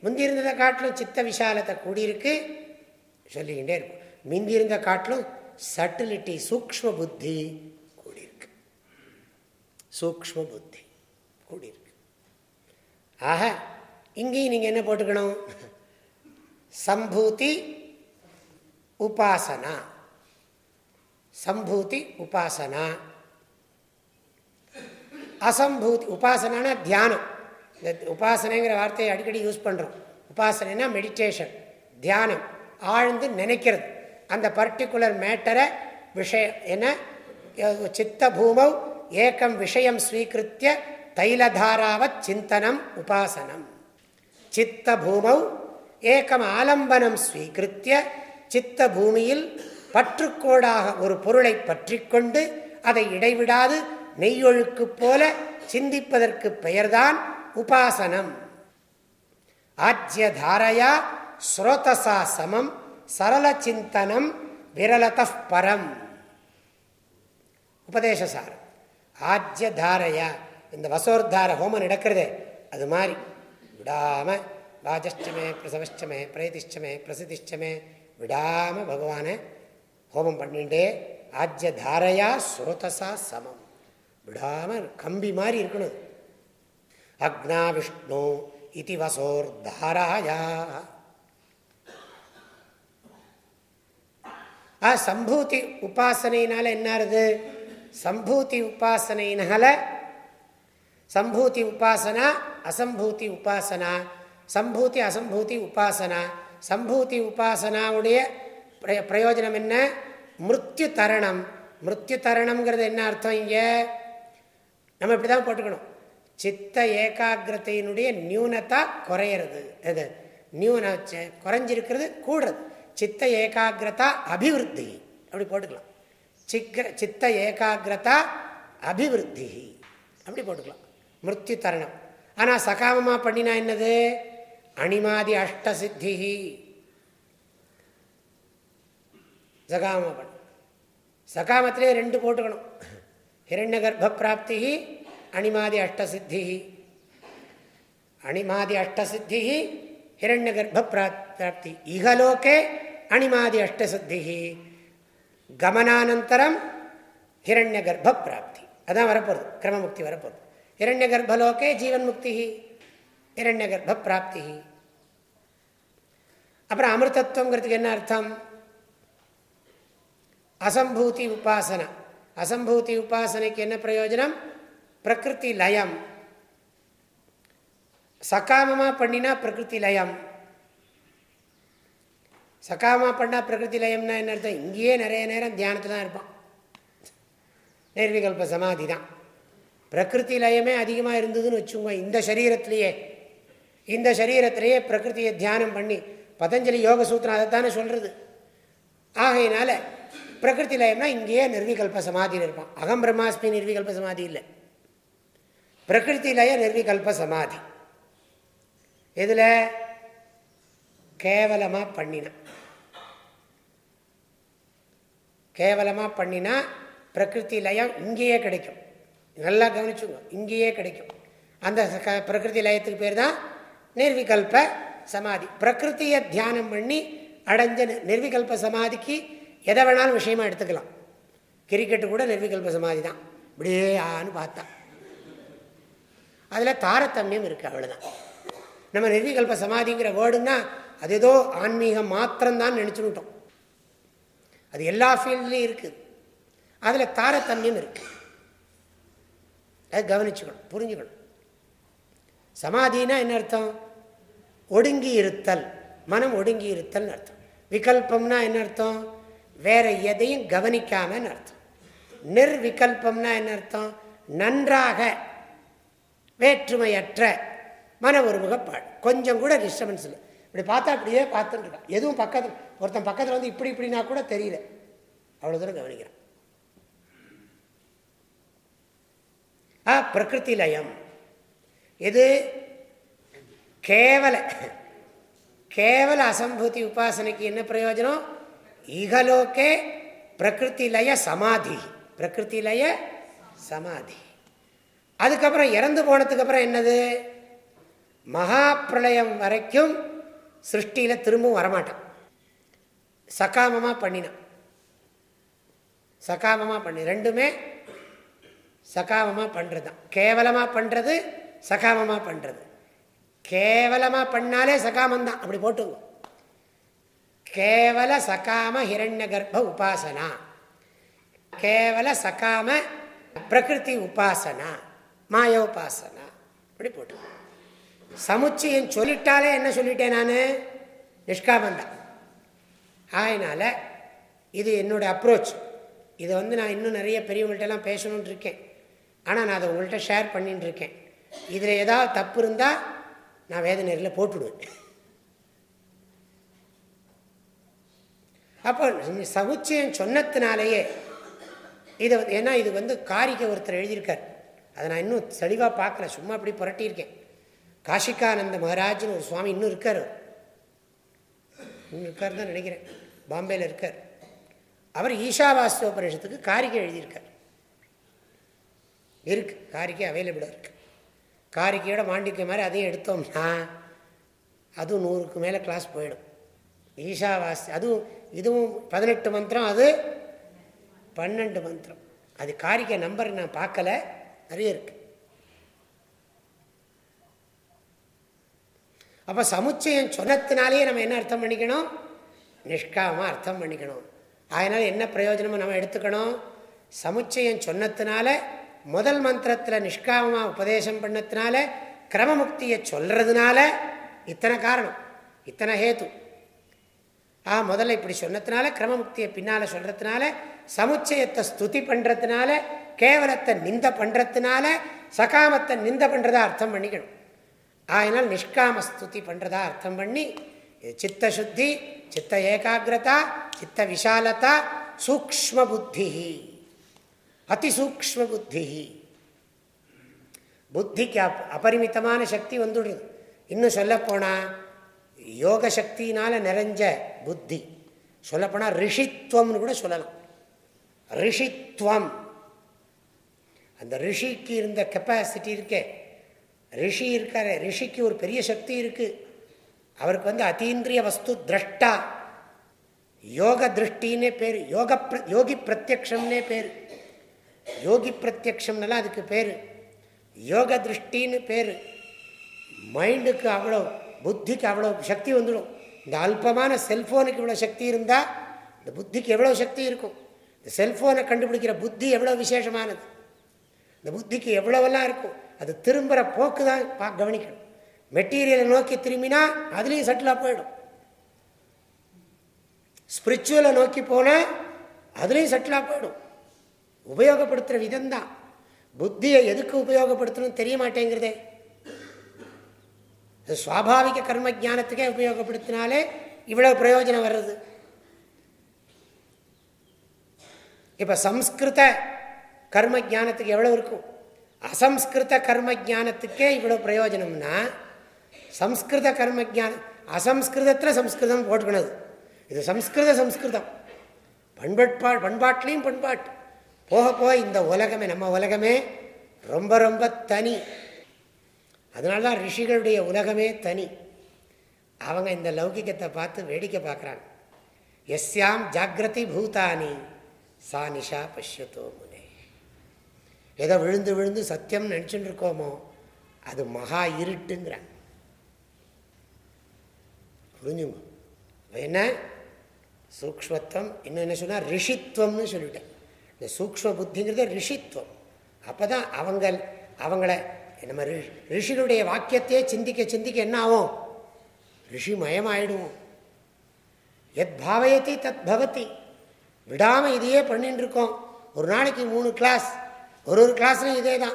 முந்தி இருந்ததை காட்டிலும் சித்த விஷாலத்தை கூடியிருக்கு. சொல்லிக்கிட்டே இருக்கும். மிந்தி இருந்த காட்டிலும் சட்டிலிட்டி சூக்ம புத்தி கூடியிருக்கு. சூக்ம புத்தி கூடியிருக்கு. ஆக இங்கேயும் நீங்கள் என்ன போட்டுக்கணும்? சம்பூதி உபாசனா. சம்பூதி உபாசனா. அசம்பூதி உபாசனானா தியானம். இந்த உபாசனைங்கிற வார்த்தையை அடிக்கடி யூஸ் பண்ணுறோம் உபாசனைனா மெடிடேஷன் தியானம் ஆழ்ந்து நினைக்கிறது. அந்த பர்டிகுலர் மேட்டரை விஷயம் என்ன? சித்த பூமௌ ஏக்கம் விஷயம் ஸ்வீகிருத்திய தைலதாராவத் சிந்தனம் உபாசனம். சித்த பூமௌ ஏக்கம் ஆலம்பனம் ஸ்வீகிருத்திய சித்த பூமியில் பற்றுக்கோடாக ஒரு பொருளை பற்றி கொண்டு அதை இடைவிடாது மெய்யொழுக்கு போல சிந்திப்பதற்கு பெயர்தான் உபாசனம். ஆஜ்ய தாரையா ஸ்ரோதசா சமம் சரள சிந்தனம் விரலத பரம். உபதேசசாரம் ஆஜ்ய தாரையா இந்த வசோர்தார ஹோமம் நடக்கிறதே அது மாதிரி. விடாம வாஜஷ்டமே பிரசவஷ்டமே பிரயதிஷ்டமே பிரசிதிஷ்டமே விடாம பகவானை ஹோமம் பண்ணிட்டே ஆஜ்ய தாரையா ஸ்ரோதசா சமம். விடாமல் கம்பி மாதிரி இருக்கணும். அக்னா விஷ்ணு இது வசோர் தாராயா ஆ சம்பூதி உபாசனையினால என்ன சம்பூதி உபாசனையினால சம்பூதி உபாசனா அசம்பூதி உபாசனா சம்பூதி அசம்பூதி உபாசனா சம்பூதி உபாசனாவுடைய பிரயோஜனம் என்ன? மிருத்யு தரணம் மிருத்யு தரணம்ங்கிறது என்ன அர்த்தம் இங்கே? நம்ம இப்படி தான் போட்டுக்கணும். சித்த ஏகாகிரத்தையினுடைய நியூனத்தா குறையிறது. எது? நியூன குறைஞ்சிருக்கிறது கூடுறது. சித்த ஏகாகிரதா அபிவிருத்தி. அப்படி போட்டுக்கலாம். சிக்க சித்த ஏகாகிரதா அபிவிருத்தி. அப்படி போட்டுக்கலாம். மிருத்யு தரணம் ஆனால் சகாமமாக பண்ணினா என்னது? அணிமாதி அஷ்ட அஷ்டசித்தி சகாம பண்ண சகாமத்திலே ரெண்டு போட்டுக்கணும். ஹிரண்ய கர்ப்ப பிராப்தி அணிமாதி அஷ்டசித்தி அணிமாதி அஷ்டசித்தி ஹிரண்ய கர்ப்ப பிராப்தி இகலோகே அணிமாதி அஷ்டசித்தி கமனானந்தரம் ஹிரண்ய கர்ப்ப பிராப்தி அதான் வரப்போகுது கிரமமுக்தி வரப்போகுது ஹிரண்ய கர்ப்பலோகே ஜீவன் முக்தி ஹிரண்ய கர்ப்ப பிராப்தி அப்புறம் அமிர்தத்துவங்கிறதுக்கு என்ன அர்த்தம்? அசம்பூதி உபாசனை. அசம்பூதி உபாசனைக்கு என்ன பிரயோஜனம்? பிரகிருதி லயம். சகாமமாக பண்ணினா பிரகிருதி லயம். சகாமமாக பண்ணால் பிரகிருதி லயம்னா என்ன அர்த்தம்? இங்கேயே நிறைய நேரம் தியானத்தில் தான் இருப்பான். நிர்விகல்ப சமாதி தான். பிரகிருதி லயமே அதிகமாக இருந்ததுன்னு வச்சுக்கோங்க இந்த சரீரத்திலேயே. இந்த சரீரத்திலேயே பிரகிருத்தியை தியானம் பண்ணி பதஞ்சலி யோக சூத்திரம் அதைத்தானே சொல்கிறது ஆகையினால பிரகிருதி லயம்னா இங்கேயே நிர்விகல்ப சமாதியில் இருப்பான். அகம் பிரம்மாஸ்மி நிர்விகல்ப சமாதி இல்லை. பிரகிருதி லய நிர்விகல்ப சமாதி. இதில் கேவலமாக பண்ணினா. கேவலமாக பண்ணினா பிரகிருதி லயம் இங்கேயே கிடைக்கும். நல்லா கவனிச்சுங்க இங்கேயே கிடைக்கும். அந்த பிரகிருதி லயத்துக்கு பேர் தான் நிர்விகல்ப சமாதி. பிரகிருத்தியை தியானம் பண்ணி அடைஞ்ச நிர்விகல்ப சமாதிக்கு எதை வேணாலும் விஷயமா எடுத்துக்கலாம். கிரிக்கெட்டு கூட நிர்விகல்ப சமாதி தான். இப்படியே ஆன்னு பார்த்தா. அதில் தாரதமியம் இருக்குது அவ்வளோதான் நம்ம நிர்விகல்ப சமாதிங்கிற வேர்டுன்னா அது ஏதோ ஆன்மீகம் மாத்திரம்தான் நினச்சுக்கிட்டோம் அது எல்லா ஃபீல்ட்லேயும் இருக்குது அதில் தாரதமியம் இருக்கு. அதை கவனிச்சுக்கணும் புரிஞ்சுக்கணும். சமாதினா என்ன அர்த்தம்? ஒடுங்கி இருத்தல். மனம் ஒடுங்கி இருத்தல்னு அர்த்தம். விகல்பம்னா என்ன அர்த்தம்? வேற எதையும் கவனிக்காமன்னு அர்த்தம்? நிர்விகல்பம்னா என்ன அர்த்தம்? நன்றாக வேற்றுமையற்ற மன ஒருமுகப்பாடு. கொஞ்சம் கூட டிஸ்டர்பன்ஸ் இல்லை. இப்படி பார்த்தா அப்படியே பார்த்துட்டு இருக்கான். எதுவும் பக்கத்தில் ஒருத்தன் பக்கத்தில் வந்து இப்படி இப்படின்னா கூட தெரியல. அவ்வளோ தூரம் கவனிக்கிறான். ஆ பிரகிருதி லயம். இது கேவல கேவல அசம்பூதி உபாசனைக்கு என்ன பிரயோஜனம்? இகலோக்கே பிரகிருதி லய சமாதி பிரகிருத்திலய சமாதி அதுக்கப்புறம் இறந்து போனதுக்கு அப்புறம் என்னது? மகா பிரளயம் வரைக்கும் சிருஷ்டியில் திரும்பவும் வரமாட்டான். சகாமமாக பண்ணினான். சகாமமாக பண்ணி ரெண்டுமே சகாமமாக பண்ணுறது தான் கேவலமாக பண்ணுறது சகாமமாக பண்ணுறது கேவலமாக பண்ணாலே சகாமந்தான் அப்படி போட்டுங்க கேவல சகாம ஹிரண்ய கர்ப்ப உபாசனா. கேவல சகாம பிரகிருதி உபாசனா மாய உபாசனா. அப்படி போட்டு. சமுச்சயம் சொல்லிட்டாலே என்ன சொல்லிட்டேன் நான்? நிஷ்காமந்தான் அதனால் இது என்னோட அப்ரோச் இதை வந்து நான் இன்னும் நிறைய பெரியவங்கள்ட்டெல்லாம் பேசணுன்ட்டு இருக்கேன். ஆனால் நான் அதை உங்கள்கிட்ட ஷேர் பண்ணிட்டு இருக்கேன். இதில் ஏதாவது தப்பு இருந்தால் நான் வேத நேரில் போட்டுடுவேன். அப்போ சமுச்சயம் சொன்னத்தினாலேயே இதை ஏன்னா இது வந்து காரிக்கை ஒருத்தர் எழுதியிருக்கார். அதை நான் இன்னும் தெளிவாக பார்க்கல சும்மா அப்படி புரட்டியிருக்கேன். காஷிகானந்த மகாராஜ்னு ஒரு சுவாமி இன்னும் இருக்கார். இன்னும் இருக்கார் தான் நினைக்கிறேன். பாம்பேயில் இருக்கார். அவர் ஈஷாவாஸ்தோபனிஷத்துக்கு காரிக்கை எழுதியிருக்கார். இருக்கு காரிக்கை அவைலபிளாக இருக்கு. காரிக்கையோட மாண்டிக்க மாதிரி அதையும் எடுத்தோம்னா அதுவும் நூறுக்கு மேலே கிளாஸ் போயிடும். ஈஷாவாஸ் அதுவும் இதுவும் பதினெட்டு மந்திரம் அது பன்னெண்டு மந்திரம். அது காரிக்கை நம்பர் நான் பார்க்கல நிறைய இருக்கு. அப்போ சமுச்சயம் சொன்னத்தினாலேயே நம்ம என்ன அர்த்தம் பண்ணிக்கணும்? நிஷ்காமமாக அர்த்தம் பண்ணிக்கணும். அதனால் என்ன பிரயோஜனமும் நம்ம எடுத்துக்கணும்? சமுச்சயம் சொன்னத்தினால முதல் மந்திரத்தில் நிஷ்காமமாக உபதேசம் பண்ணத்தினால கிரமமுக்தியை சொல்கிறதுனால இத்தனை காரணம் இத்தனை ஹேத்து. ஆ முதல்ல இப்படி சொன்னதுனால கிரமமுக்தியை பின்னால் சொல்கிறதுனால சமுச்சயத்தை ஸ்துதி பண்ணுறதுனால கேவலத்தை நிந்த பண்ணுறதுனால சகாமத்தை நிந்த பண்ணுறதா அர்த்தம் பண்ணிக்கணும். ஆயினால் நிஷ்காம ஸ்துதி பண்ணுறதா அர்த்தம் பண்ணி சித்த சுத்தி சித்த ஏகாகிரதா சித்த விஷாலதா சூக்ம புத்தி. அதிசூக்ம புத்தி. புத்திக்கு அப் அபரிமிதமான சக்தி வந்துடுது. இன்னும் சொல்லப்போனால் யோக சக்தியினால் நிறைஞ்ச புத்தி. சொல்லப்போனால் ரிஷித்வம்னு கூட சொல்லலாம். ரிஷித்வம். அந்த ரிஷிக்கு இருந்த கெப்பாசிட்டி இருக்கே. ரிஷி இருக்கார் ரிஷிக்கு ஒரு பெரிய சக்தி இருக்குது அவருக்கு வந்து அதீந்திரிய வஸ்து திரஷ்டா. யோக திருஷ்டின்னே பேர் யோக யோகி பிரத்யக்ஷம்னே பேர். யோகி பிரத்யக்ஷம்னால அதுக்கு பேர். யோக திருஷ்டின்னு பேர். மைண்டுக்கு அவ்வளோ புத்திக்கு அவ்வளோ சக்தி வந்துடும். இந்த அல்பமான செல்ஃபோனுக்கு இவ்வளோ சக்தி இருந்தால் இந்த புத்திக்கு எவ்வளோ சக்தி இருக்கும்? இந்த செல்ஃபோனை கண்டுபிடிக்கிற புத்தி எவ்வளோ விசேஷமானது? இந்த புத்திக்கு எவ்வளோவெல்லாம் இருக்கும்? அது திரும்புகிற போக்கு தான் பா கவனிக்கணும். மெட்டீரியலை நோக்கி திரும்பினா அதுலேயும் சட்டிலாக போயிடும். ஸ்பிரிச்சுவலை நோக்கி போனால் அதுலேயும் செட்டிலாக போயிடும். உபயோகப்படுத்துகிற விதம்தான். புத்தியை எதுக்கு உபயோகப்படுத்தணும்னு தெரிய மாட்டேங்கிறதே. சுவாபாவிக கர்ம ஜானத்துக்கே உபயோகப்படுத்தினாலே இவ்வளவு பிரயோஜனம் வர்றது. இப்போ சம்ஸ்கிருத கர்ம ஜானத்துக்கு எவ்வளோ இருக்கும்? அசம்ஸ்கிருத கர்ம ஜானத்துக்கே இவ்வளோ பிரயோஜனம்னா சம்ஸ்கிருத கர்ம ஜானம் அசம்ஸ்கிருதத்தில் சம்ஸ்கிருதம் போட்டுக்கணது இது சம்ஸ்கிருத சம்ஸ்கிருதம். பண்பட்பா பண்பாட்டிலையும் பண்பாட்டு. போக போக இந்த உலகமே நம்ம உலகமே ரொம்ப ரொம்ப தனி. அதனால தான் ரிஷிகளுடைய உலகமே தனி. அவங்க இந்த லௌகிக்கத்தை பார்த்து வேடிக்கை பார்க்குறாங்க. எஸ்யாம் ஜாகிரதி பூதானி சா நிஷா பஷ்யத்தோ முனே. எதை விழுந்து விழுந்து சத்தியம் நினச்சிட்டு இருக்கோமோ அது மகா இருட்டுங்கிறாங்க. புரிஞ்சுங்க. என்ன? சூக்மத்துவம் இன்னும் என்ன சொன்னால் ரிஷித்வம்னு சொல்லிட்டேன். இந்த சூக்ம புத்திங்கிறது ரிஷித்துவம். அப்போ தான் அவங்க அவங்கள நம்ம ரிஷிகளுடைய வாக்கியத்தையே சிந்திக்க சிந்திக்க என்ன ஆகும்? ரிஷி மயமாயிடுவோம். எத் பாவயத்தி தத் பவதி. விடாமல் இதையே பண்ணிட்டு இருக்கோம். ஒரு நாளைக்கு மூணு கிளாஸ் ஒரு ஒரு கிளாஸ்லையும் இதே தான்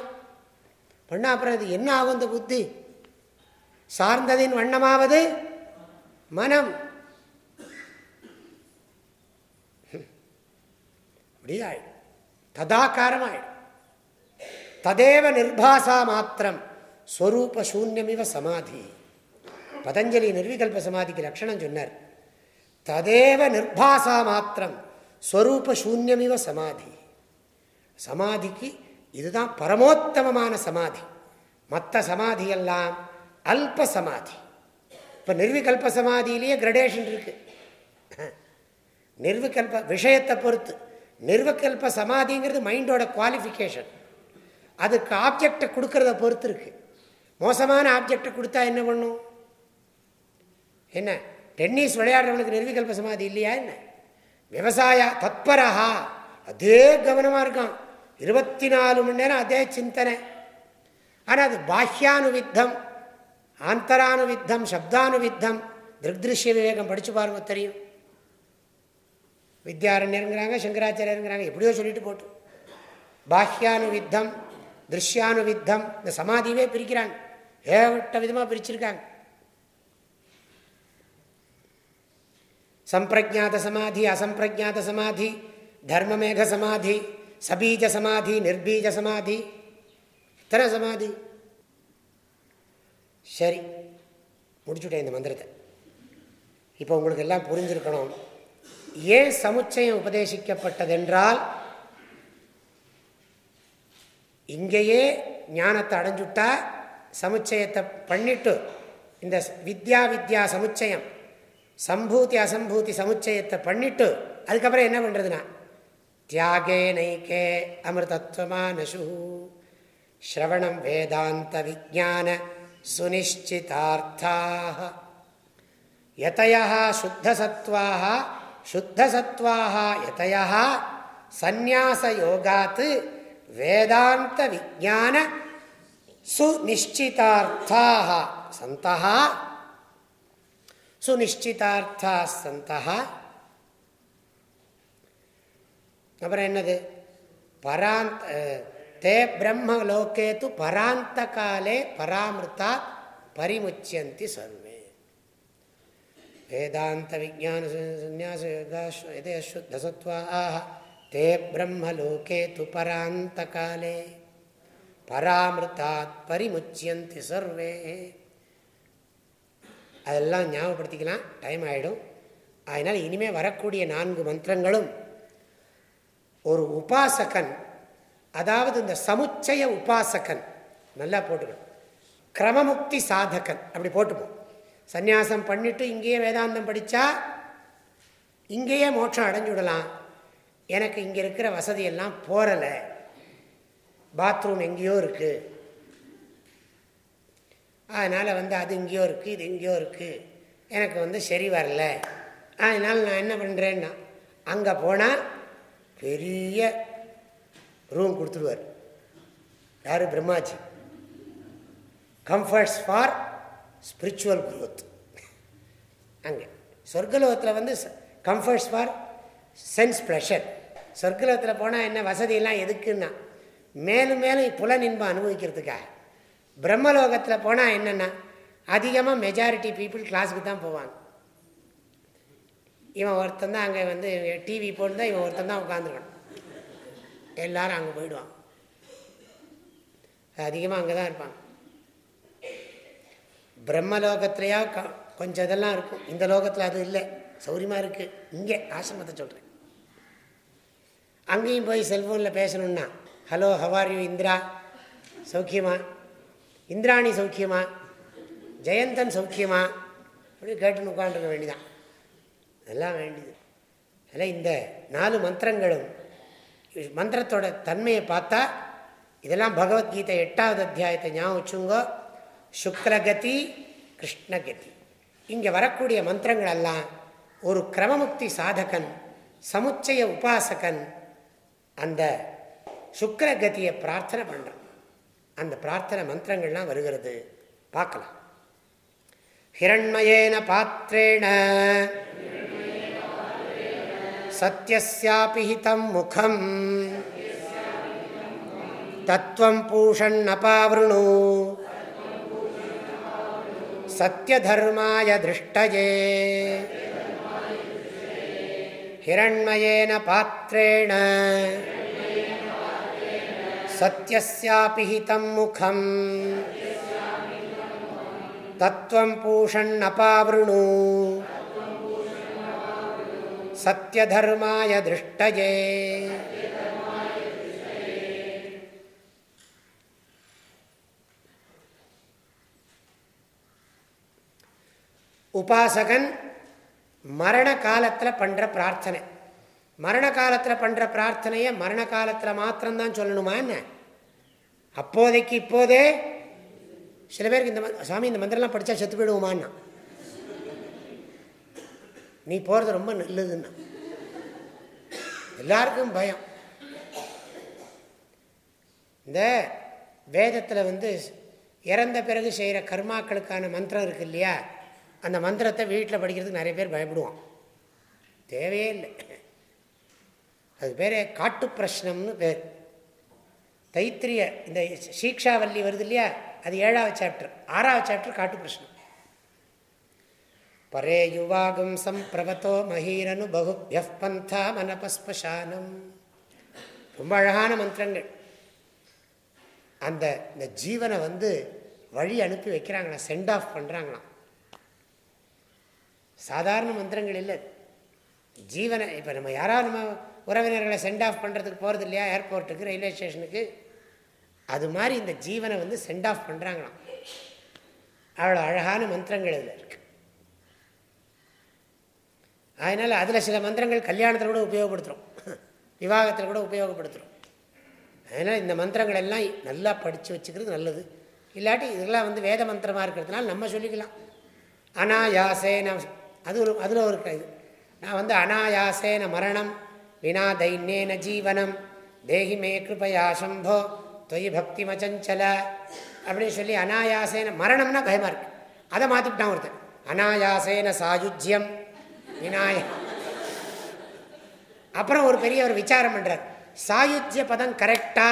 பண்ண அப்புறம் இது என்ன ஆகும் இந்த புத்தி? சார்ந்ததின் வண்ணமாவது மனம். அப்படி ஆயிடும். ததாக்காரம் ததேவ நிர்பாசா மாத்திரம். ஸ்வரூப சூன்யமிவ சமாதி. பதஞ்சலி நிர்விகல்ப சமாதிக்கு லட்சணம் சொன்னார். ததேவ நிர்பாசா மாத்திரம். ஸ்வரூப சூன்யமிவ சமாதி. சமாதிக்கு இதுதான் பரமோத்தமமான சமாதி. மற்ற சமாதியெல்லாம் அல்ப சமாதி. இப்போ நிர்விகல்ப சமாதியிலேயே கிரடேஷன் இருக்கு. நிர்விகல்ப விஷயத்தை பொறுத்து நிர்விகல்ப சமாதிங்கிறது மைண்டோட குவாலிஃபிகேஷன் அதுக்கு ஆப்ஜெக்டை கொடுக்கறத பொறுத்து இருக்கு. மோசமான ஆப்ஜெக்டை கொடுத்தா என்ன பண்ணும்? என்ன? டென்னிஸ் விளையாடுறவனுக்கு நிர்விகல்ப சமாதி இல்லையா என்ன? விவசாய தத்பரஹா. அதே கவனமாக இருக்கான். இருபத்தி நாலு மணி நேரம் அதே சிந்தனை. ஆனால் அது பாஹ்யானுவித்தம் ஆந்தரானுவித்தம் சப்தானுவித்தம் திருஷ்ய விவேகம் படித்து பாருங்க தெரியும். வித்யாரண்யருங்கிறாங்க சங்கராச்சாரியருங்கிறாங்க எப்படியோ சொல்லிட்டு போட்டு. பாஹ்யானுவித்தம் திருஷ்யானுவித்தம். இந்த சமாதியவே பிரிக்கிறாங்க. ஏகப்பட்ட விதமாக பிரிச்சிருக்காங்க. சம்பிரஜாத சமாதி அசம்பிரஜாத சமாதி தர்மமேக சமாதி சபீஜ சமாதி நிர்பீஜ சமாதி. இத்தனை சமாதி. சரி முடிச்சுட்டேன் இந்த மந்திரத்தை. இப்போ உங்களுக்கு எல்லாம் புரிஞ்சிருக்கணும். ஏன் சமுச்சயம் உபதேசிக்கப்பட்டதென்றால் இங்கேயே ஞானத்தை அடைஞ்சுட்டா சமுச்சயத்தை பண்ணிட்டு இந்த வித்யா வித்யா சமுச்சயம் சம்பூதி அசம்பூதி சமுச்சயத்தை பண்ணிட்டு அதுக்கப்புறம் என்ன பண்ணுறதுனா தியாகே நைக்கே அமிர்தத்வமானசு. ஸ்ரவணம் வேதாந்த விஜான சுனிச்சிதார்த்தாக யதயா சுத்தசத்வாக சுத்தசத்வாக யதையா சந்நியாச யோகாத்து வேதாந்த விஜான சுனிச்சிதார்த்தாக சந்தா சுனிச்சிதார்த்தா சந்தா அப்புறம் என்னது பராந்த தே பிரம்ம லோகே து பராந்த காலே பராமிருத்தா பரிமுச்சியந்தி சர்வே வேதாந்த விஜான சந்நியாச சுத்தசத்வாக ஆஹா பிரம்மலோகே து பராந்த காலே பராமிருத்தாத் பரிமுச்சியந்தி சர்வே அதெல்லாம் ஞாபகப்படுத்திக்கலாம் டைம் ஆகிடும் அதனால் இனிமேல் வரக்கூடிய நான்கு மந்திரங்களும் ஒரு உபாசகன் அதாவது இந்த சமுச்சய உபாசகன் நல்லா போட்டுக்கணும். கிரமமுக்தி சாதகன் அப்படி போட்டுப்போம். சந்நியாசம் பண்ணிட்டு இங்கேயே வேதாந்தம் படித்தா இங்கேயே மோட்சம் அடைஞ்சுடலாம் எனக்கு இங்கே இருக்கிற வசதியெல்லாம் போரலை பாத்ரூம் எங்கேயோ இருக்குது அதனால் வந்து அது இங்கேயோ இருக்குது இது எங்கேயோ இருக்குது எனக்கு வந்து சரி வரல. அதனால் நான் என்ன பண்ணுறேன்னா அங்கே போனால் பெரிய ரூம் கொடுத்துடுவார் யார்? Brahmaji. Comforts for spiritual growth அங்கே. சொர்க்கலோகத்தில் வந்து கம்ஃபர்ட்ஸ் ஃபார் சென்ஸ் ப்ளஷர் சொர்க்கலோகத்தில் போனால் என்ன வசதியெல்லாம் எதுக்குன்னா? மேலும் மேலும் புல இன்பம் அனுபவிக்கிறதுக்காக பிரம்மலோகத்தில் போனால் என்னென்னா அதிகமாக மெஜாரிட்டி பீப்புள் கிளாஸுக்கு தான் போவாங்க. இவன் ஒருத்தன் தான் அங்கே வந்து டிவி போட்டு தான் இவன் ஒருத்தன் தான் உட்காந்துருக்கணும் எல்லாரும் அங்கே போயிடுவான். அதிகமாக அங்கே தான் இருப்பாங்க. பிரம்மலோகத்திலையா கொஞ்சம் இதெல்லாம் இருக்கும். இந்த லோகத்தில் அது இல்லை. சௌரியமாக இருக்குது இங்கே ஆசிரமத்தை சொல்கிறேன் அங்கேயும் போய் செல்ஃபோனில் பேசணுன்னா ஹலோ ஹவாரியூ இந்திரா? சௌக்கியமா? இந்திராணி சௌக்கியமா? ஜெயந்தன் சௌக்கியமா? அப்படி கேட்டுன்னு உட்காந்துருக்க வேண்டிதான். அதெல்லாம் வேண்டியது. அதில் இந்த நாலு மந்திரங்களும் மந்திரத்தோட தன்மையை பார்த்தா இதெல்லாம் பகவத்கீதை எட்டாவது அத்தியாயத்தை ஞாபகம் வச்சுங்கோ. சுக்ரகதி கிருஷ்ணகதி. இங்கே வரக்கூடிய மந்திரங்கள் எல்லாம் ஒரு கிரமமுக்தி சாதகன் சமுச்சய உபாசகன் அந்த சுக்கரகதியை பிரார்த்தனை பண்ணுறான் அந்த பிரார்த்தனை மந்திரங்கள்லாம் வருகிறது. பார்க்கலாம். ஹிரண்மயேன பாத்திரேண சத்யஸ்யாபிஹிதம் முகம். தத்துவம் பூஷன்னபாவృணு சத்தியதர்மாய திருஷ்டயே. हिरण्मयेन पात्रेण सत्यस्यापिहितं मुखम् तत्त्वं पूषन्नपावृणु सत्यधर्माय दृष्टये உபாசகன் மரண காலத்தில் பண்ணுற பிரார்த்தனை. மரண காலத்தில் பண்ணுற பிரார்த்தனையை மரண காலத்தில் மாத்திரம்தான் சொல்லணுமா என்ன? அப்போதைக்கு இப்போதே சில பேருக்கு இந்த சாமி இந்த மந்திரம்லாம் படித்தா செத்து போயிடுவோமான்னா? நீ போகிறது ரொம்ப நல்லதுன்னா. எல்லாருக்கும் பயம். இந்த வேதத்தில் வந்து இறந்த பிறகு செய்கிற கர்மாக்களுக்கான மந்திரம் இருக்கு இல்லையா? அந்த மந்திரத்தை வீட்டில் படிக்கிறதுக்கு நிறைய பேர் பயப்படுவான். தேவையே இல்லை. அது பேர் காட்டு பிரஷ்னம்னு பேர். தைத்திரிய இந்த சீக்ஷாவல்லி வருது இல்லையா? அது ஏழாவது சாப்டர் ஆறாவது சாப்டர் காட்டு பிரஷ்னம். பரே யுவாகும் சம்பிரவத்தோ மகீரனு பகுபிய பந்தா மனபஸ்பசானம். ரொம்ப அழகான மந்திரங்கள். அந்த இந்த ஜீவனை வந்து வழி அனுப்பி வைக்கிறாங்களா சென்ட் ஆஃப் பண்ணுறாங்களாம் சாதாரண மந்திரங்கள் இல்லை. ஜீவனை இப்போ நம்ம யாராவது நம்ம உறவினர்களை சென்ட் ஆஃப் பண்ணுறதுக்கு போகிறது இல்லையா? ஏர்போர்ட்டுக்கு ரயில்வே ஸ்டேஷனுக்கு அது மாதிரி இந்த ஜீவனை வந்து சென்ட் ஆஃப் பண்ணுறாங்களாம் அவ்வளோ அழகான மந்திரங்கள் இதில் இருக்கு. அதனால் அதில் சில மந்திரங்கள் கல்யாணத்தில் கூட உபயோகப்படுத்துகிறோம் விவாகத்தில் கூட உபயோகப்படுத்துகிறோம் அதனால் இந்த மந்திரங்கள் எல்லாம் நல்லா படித்து வச்சுக்கிறது நல்லது. இல்லாட்டி இதெல்லாம் வந்து வேத மந்திரமாக இருக்கிறதுனால நம்ம சொல்லிக்கலாம். அனாயாசேன அது ஒரு அதில் ஒரு இது. நான் வந்து அனாயாசேன மரணம் வினா தைன்யேன ஜீவனம் தேகி மே கிருபயா சம்போ தொய் பக்தி மச்சஞ்சல அப்படின்னு சொல்லி அனாயாசேன மரணம்னா பயமாக இருக்கு. அதை மாற்றிவிட்டான் ஒருத்தன். அனாயாசேன சாயுஜ்யம் வினாய அப்புறம் ஒரு பெரிய ஒரு விசாரம் பண்ணுறார் சாயுஜ்ய பதம் கரெக்டா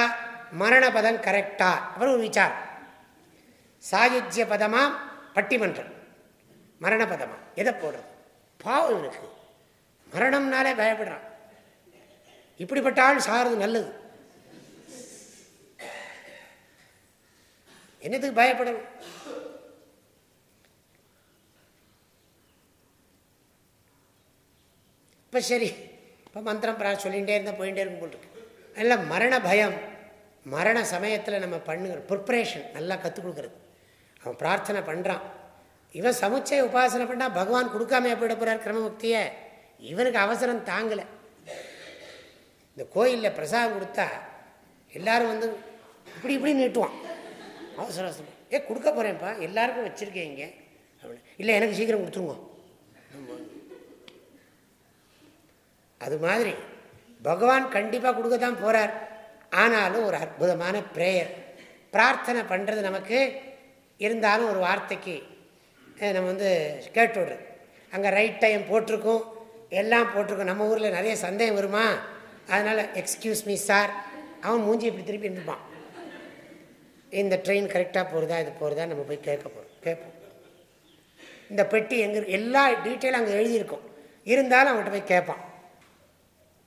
மரண பதம் கரெக்டா அப்புறம் ஒரு விசாரம். சாயுஜ்ய பதமாக பட்டிமன்றம். மரண பதமா எதை போடுறது? பாவம் இவனுக்கு. மரணம்னாலே பயப்படுறான். இப்படிப்பட்ட ஆள் சாகிறது நல்லது. என்னதுக்கு பயப்படணும்? இப்போ சரி. இப்போ மந்திரம் பிரா சொல்லிகிட்டே இருந்தால் போயிட்டே இருக்கும் போல் இருக்கு. மரண பயம். மரண சமயத்தில் நம்ம பண்ணுகிற ப்ரிப்ரேஷன் நல்லா கற்றுக் கொடுக்குறது. அவன் பிரார்த்தனை பண்ணுறான் இவன் சமுச்சய உபாசனை பண்ணால் பகவான் கொடுக்காம போயிட போகிறார் கிரமமுக்தியை? இவனுக்கு அவசரம் தாங்கலை. இந்த கோயிலில் பிரசாதம் கொடுத்தா எல்லாரும் வந்து இப்படி இப்படி நீட்டுவான். அவசர அவசரம். ஏ கொடுக்க போகிறேன்ப்பா எல்லாருக்கும் வச்சுருக்கேன் இங்கே. அப்படின்னு. இல்லை எனக்கு சீக்கிரம் கொடுத்துருங்க. அது மாதிரி பகவான் கண்டிப்பாக கொடுக்க தான் போகிறார் ஆனாலும் ஒரு அற்புதமான ப்ரேயர் பிரார்த்தனை பண்ணுறது நமக்கு இருந்தாலும் ஒரு வார்த்தைக்கு நம்ம வந்து கேட்டு விடுறது. அங்கே ரைட் டைம் போட்டிருக்கோம். எல்லாம் போட்டிருக்கோம். நம்ம ஊரில் நிறைய சந்தேகம் வருமா? அதனால் எக்ஸ்கியூஸ் மீ சார் அவன் மூஞ்சி இப்படி திருப்பி இருந்துப்பான் இந்த ட்ரெயின் கரெக்டாக போகிறதா இது போகிறதா நம்ம போய் கேட்க போகிறோம் கேட்போம். இந்த பெட்டி எங்கே எல்லா டீட்டெயிலும் அங்கே எழுதியிருக்கும். இருந்தாலும் அவங்ககிட்ட போய் கேட்பான்.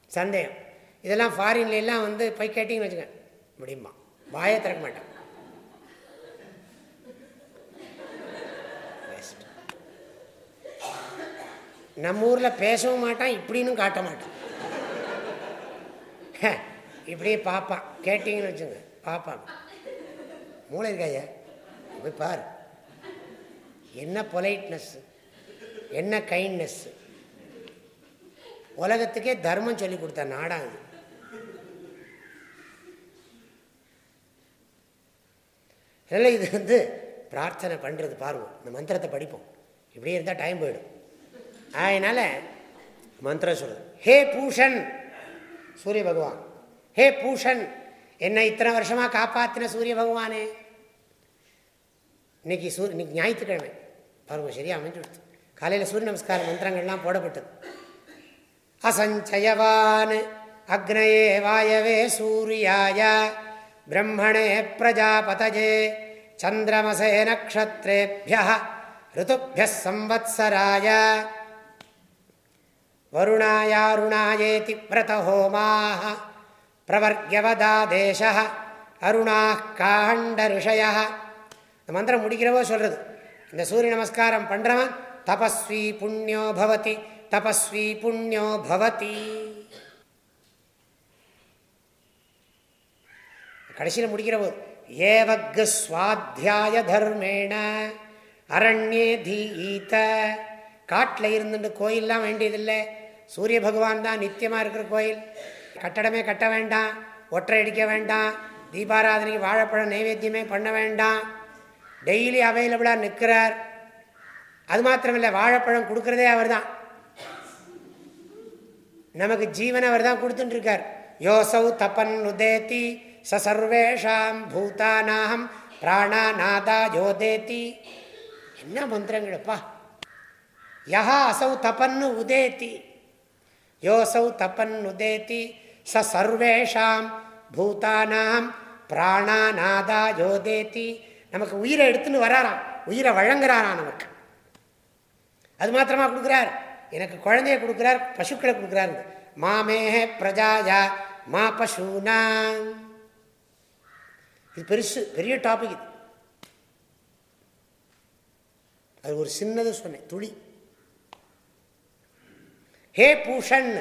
சந்தேகம். இதெல்லாம் ஃபாரின்லாம் வந்து போய் கேட்டிங்கன்னு வச்சுக்க முடியுமா? வாயை திறக்க மாட்டான். நம்ம ஊரில் பேசவும் மாட்டான் இப்படின்னு காட்ட மாட்டான். இப்படியே பார்ப்பான் கேட்டிங்கன்னு வச்சுங்க பார்ப்பான் மூளை இருக்காயா போய் பாரு. என்ன பொலைட்னஸ் என்ன கைண்ட்னஸ் உலகத்துக்கே தர்மம் சொல்லி கொடுத்த நாடாங்க இது. அதனால் இது வந்து பிரார்த்தனை பண்ணுறது பாருவோம் இந்த மந்திரத்தை படிப்போம். இப்படியே இருந்தால் டைம் போயிடும். அதனால மந்திர சொல்லுது ஹே பூஷன் சூரிய பகவான் ஹே பூஷன் என்ன இத்தனை வருஷமா காப்பாத்தின சூரிய பகவானே இன்னைக்கு சூரிய இன்னைக்கு ஞாயிற்றுக்கிழமை பருவம் சரியா அமைஞ்சு கொடுத்து காலையில் சூரிய நமஸ்கார மந்திரங்கள்லாம் போடப்பட்டது அசஞ்சயவான் அக்னயே வாயவே சூரியாய பிரம்மணே பிரஜாபதஜே சந்திரமசே நக்ஷத்திரேபிய ருத்துபிய சம்வத்சராய வருணாயாருணாயேதி விரதஹோமாக பிரவர்கவதாதேச அருணாः காண்ட ரிஷய இந்த மந்திரம் முடிக்கிறவோ சொல்கிறது இந்த சூரிய நமஸ்காரம் பண்ணுறவன் தபஸ்வி புண்ணியோ பவதி தபஸ்வி புண்ணியோ பவதி. கடைசியில் முடிக்கிற போது ஏவக்கு சுவாத்தியாய தர்மேண அரண்யே தீ ஈத்த காட்டில் இருந்துட்டு கோயிலெலாம் வேண்டியதில்லை. சூரிய பகவான் தான் நித்தியமாக இருக்கிற கோயில். கட்டடமே கட்ட வேண்டாம். ஒற்றை அடிக்க வேண்டாம். தீபாராதனைக்கு வாழைப்பழம் நைவேத்தியமே பண்ண வேண்டாம். டெய்லி அவைலபிளாக நிற்கிறார் அது மாத்திரமில்லை வாழைப்பழம் கொடுக்குறதே அவர் தான் நமக்கு ஜீவனை அவர் தான் கொடுத்துட்டுருக்கார். யோசௌ தப்பன் உதேத்தி சர்வேஷாம் பூதானாம் பிராணாநாதா யோதேத்தி. என்ன மந்திரங்களப்பா? யஹா அசௌ தப்பன்னு உதேத்தி. யோசௌ தப்பன் உதேதி ச சர்வேஷாம் பூதானாம் பிராணாநாதா யோதேதி நமக்கு உயிரை எடுத்துன்னு வராராம். உயிரை வழங்குறாராம் நமக்கு. அது மாத்திரமா கொடுக்குறார். எனக்கு குழந்தைய கொடுக்குறார் பசுக்களை கொடுக்குறாரு. மாமேஹ பிரஜாயா மா பசுனா. இது பெருசு பெரிய டாபிக் இது. அது ஒரு சின்னது சொன்னேன் துளி. ஹே பூஷன்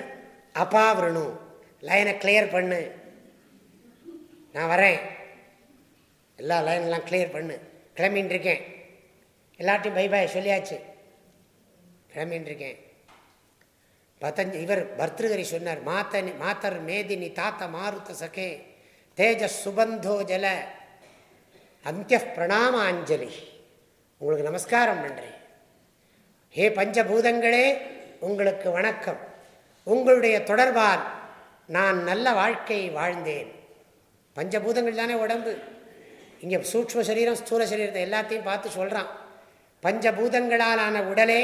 அப்பாவிரணும் லைனை கிளியர் பண்ணு. நான் வரேன். எல்லா லைன்லாம் கிளியர் பண்ணு. கிளம்பின்னு இருக்கேன் எல்லாத்தையும் பை பாய் சொல்லியாச்சு. கிளம்பின்னு இருக்கேன் பத்தஞ்சு இவர் பர்திருகரி சொன்னார் மாத்தனி மாத்தர் மேதினி தாத்த மாருத்த சகே தேஜ சுபந்தோ ஜல அந்திய பிரணாமாஞ்சலி உங்களுக்கு நமஸ்காரம் பண்ணுறேன் ஹே பஞ்சபூதங்களே உங்களுக்கு வணக்கம். உங்களுடைய தொடர்பால் நான் நல்ல வாழ்க்கையை வாழ்ந்தேன். பஞ்சபூதங்கள் தானே உடம்பு. இங்கே சூக்ம சரீரம் ஸ்தூல சரீரத்தை எல்லாத்தையும் பார்த்து சொல்கிறான் பஞ்சபூதங்களாலான உடலே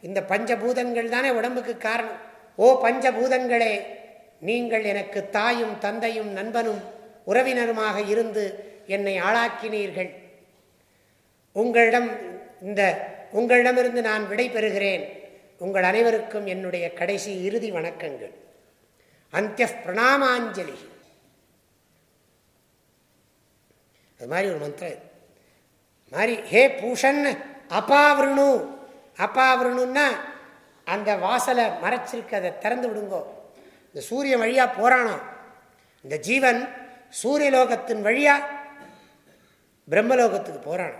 இந்த பஞ்சபூதங்கள் தானே உடம்புக்கு காரணம். ஓ பஞ்சபூதங்களே நீங்கள் எனக்கு தாயும் தந்தையும் நண்பனும் உறவினருமாக இருந்து என்னை ஆளாக்கினீர்கள். உங்களிடம் இந்த உங்களிடமிருந்து நான் விடை பெறுகிறேன். உங்கள் அனைவருக்கும் என்னுடைய கடைசி இறுதி வணக்கங்கள். அந்திய பிரணாமாஞ்சலி அது மாதிரி ஒரு மந்திரம் மாதிரி ஹே பூஷன் அப்பாவிருணு அப்பாவிருணுன்னா அந்த வாசலை மறைச்சிருக்க அதை திறந்து விடுங்கோ. இந்த சூரியன் வழியாக போகிறானோ இந்த ஜீவன் சூரியலோகத்தின் வழியாக பிரம்மலோகத்துக்கு போகிறானோ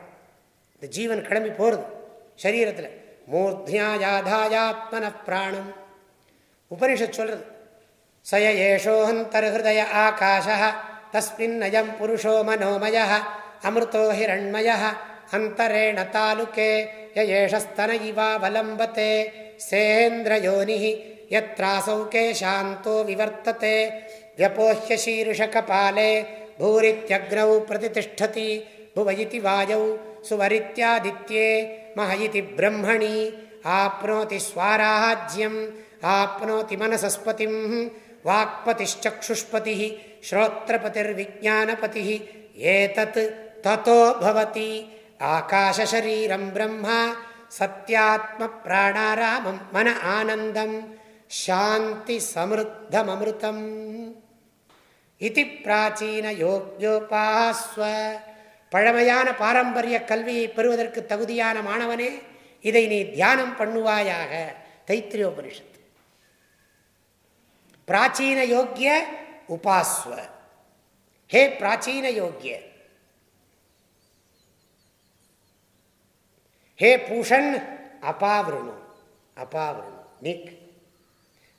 இந்த ஜீவன் கிளம்பி போகிறது சரீரத்தில். மூர்த்தியா யாதாயாத்மன பிராணம் உபனிஷத் சொல்றது சய ஏஷோஹந்தர்ஹய ஆகாஷ தஸ்மின் அயம் புருஷோ மனோமய அமிர்தோ ஹிரண்மய அந்தரேண தாலுகே யேஷஸ்தன இவாவலம்பத்தே சேந்திரயோனி யத்ராசௌ கேஷாந்தோ விவர்த்ததே व्यपोह्य शीर्षकपाले भूरित्यग्नौ प्रतिष्ठति भुव इति वायौ सुवरित्यादित्ये मह इति ब्रह्मणि आप्नोति स्वाराज्यम् आप्नोति मनसस्पतिं वाक्पतिश्चक्षुष्पतिः श्रोत्रपतिर्विज्ञानपतिः एतत् ततो भवति आकाशशरीरं ब्रह्म सत्यात्मप्राणारामं मन आनन्दं शान्तिसमृद्धममृतम् इति प्राचीनयोग्योपास्व பழமையான பாரம்பரிய கல்வியை பெறுவதற்கு தகுதியான மாணவனே இதை நீ தியானம் பண்ணுவாயாக. தைத்திரியோபனிஷத்து பிராச்சீன யோக்கிய உபாஸ்வ. ஹே பிராச்சீன யோக்கிய ஹே பூஷன் அபாவிரணு. அபாவிரணு. நீக்.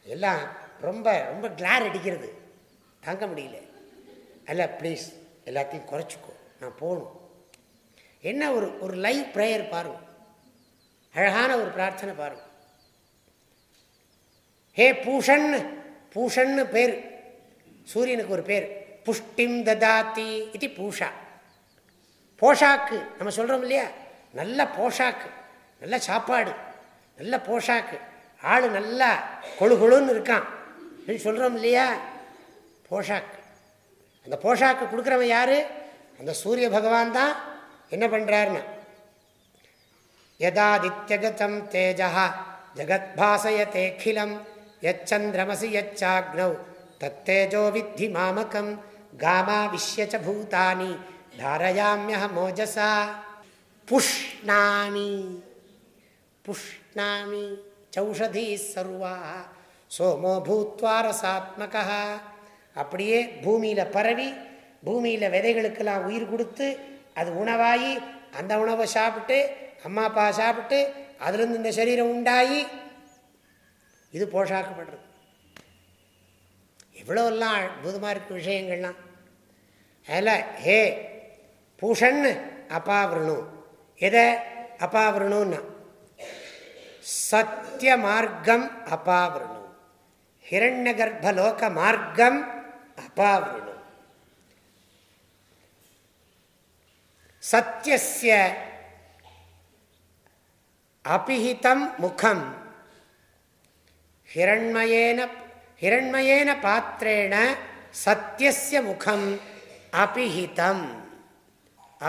எல்லாம் ரொம்ப ரொம்ப கிளார் அடிக்கிறது. தாங்க முடியல. அல்ல ப்ளீஸ் எல்லாத்தையும் குறைச்சிக்கோ. நான் போகணும். என்ன ஒரு ஒரு லைவ் ப்ரேயர் பாருங்க. அழகான ஒரு பிரார்த்தனை பாருங்க. ஹே பூஷன் பூஷன்னு பேர். சூரியனுக்கு ஒரு பேர். புஷ்டிம் ததாத்தி இது பூஷா. போஷாக்கு நம்ம சொல்கிறோம் இல்லையா? நல்ல போஷாக்கு நல்ல சாப்பாடு நல்ல போஷாக்கு. ஆள் நல்லா கொழு கொழுன்னு இருக்கான். சொல்கிறோம் இல்லையா? போஷாக்கு. அந்த போஷாக்கு கொடுக்குறவன் யார்? அந்த சூரிய பகவான் தான் என்ன பண்ணுறாருன்னு யதாதித்யகதம் தேஜா ஜகத்பாசயத்தேக்கிலம் யச்சந்திரமசி யச்சாக்னௌ தத்தேஜோ வித்தி மாமகம் காமா விஷயச்ச பூதானி தாரயாமியஹ மோஜசா. புஷ்ணாமி புஷ்ணாமி சௌஷதி சர்வா சோமோ பூத்வா ரசாத்மகா அப்படியே பூமியில் பரவி பூமியில் விதைகளுக்கெல்லாம் உயிர் கொடுத்து அது உணவாகி அந்த உணவை சாப்பிட்டு அம்மா அப்பா சாப்பிட்டு அதுலேருந்து இந்த சரீரம் உண்டாகி இது போஷாக்கப்படுறது. எவ்வளோலாம் அற்புதமாக இருக்கு விஷயங்கள்லாம். அதில் ஹே பூஷன்னு அப்பாவிரணும் எதை? அப்பாவிரணும்னா சத்திய மார்க்கம் அபாவிரணும் ஹிரண்ய கர்ப்பலோக மார்க்கம் அபாவிரணும் சத்தியசிய அபிஹிதம் முகம். ஹிரண்மயேன ஹிரண்மயேன பாத்திரேண சத்தியசிய முகம் அபிஹிதம்.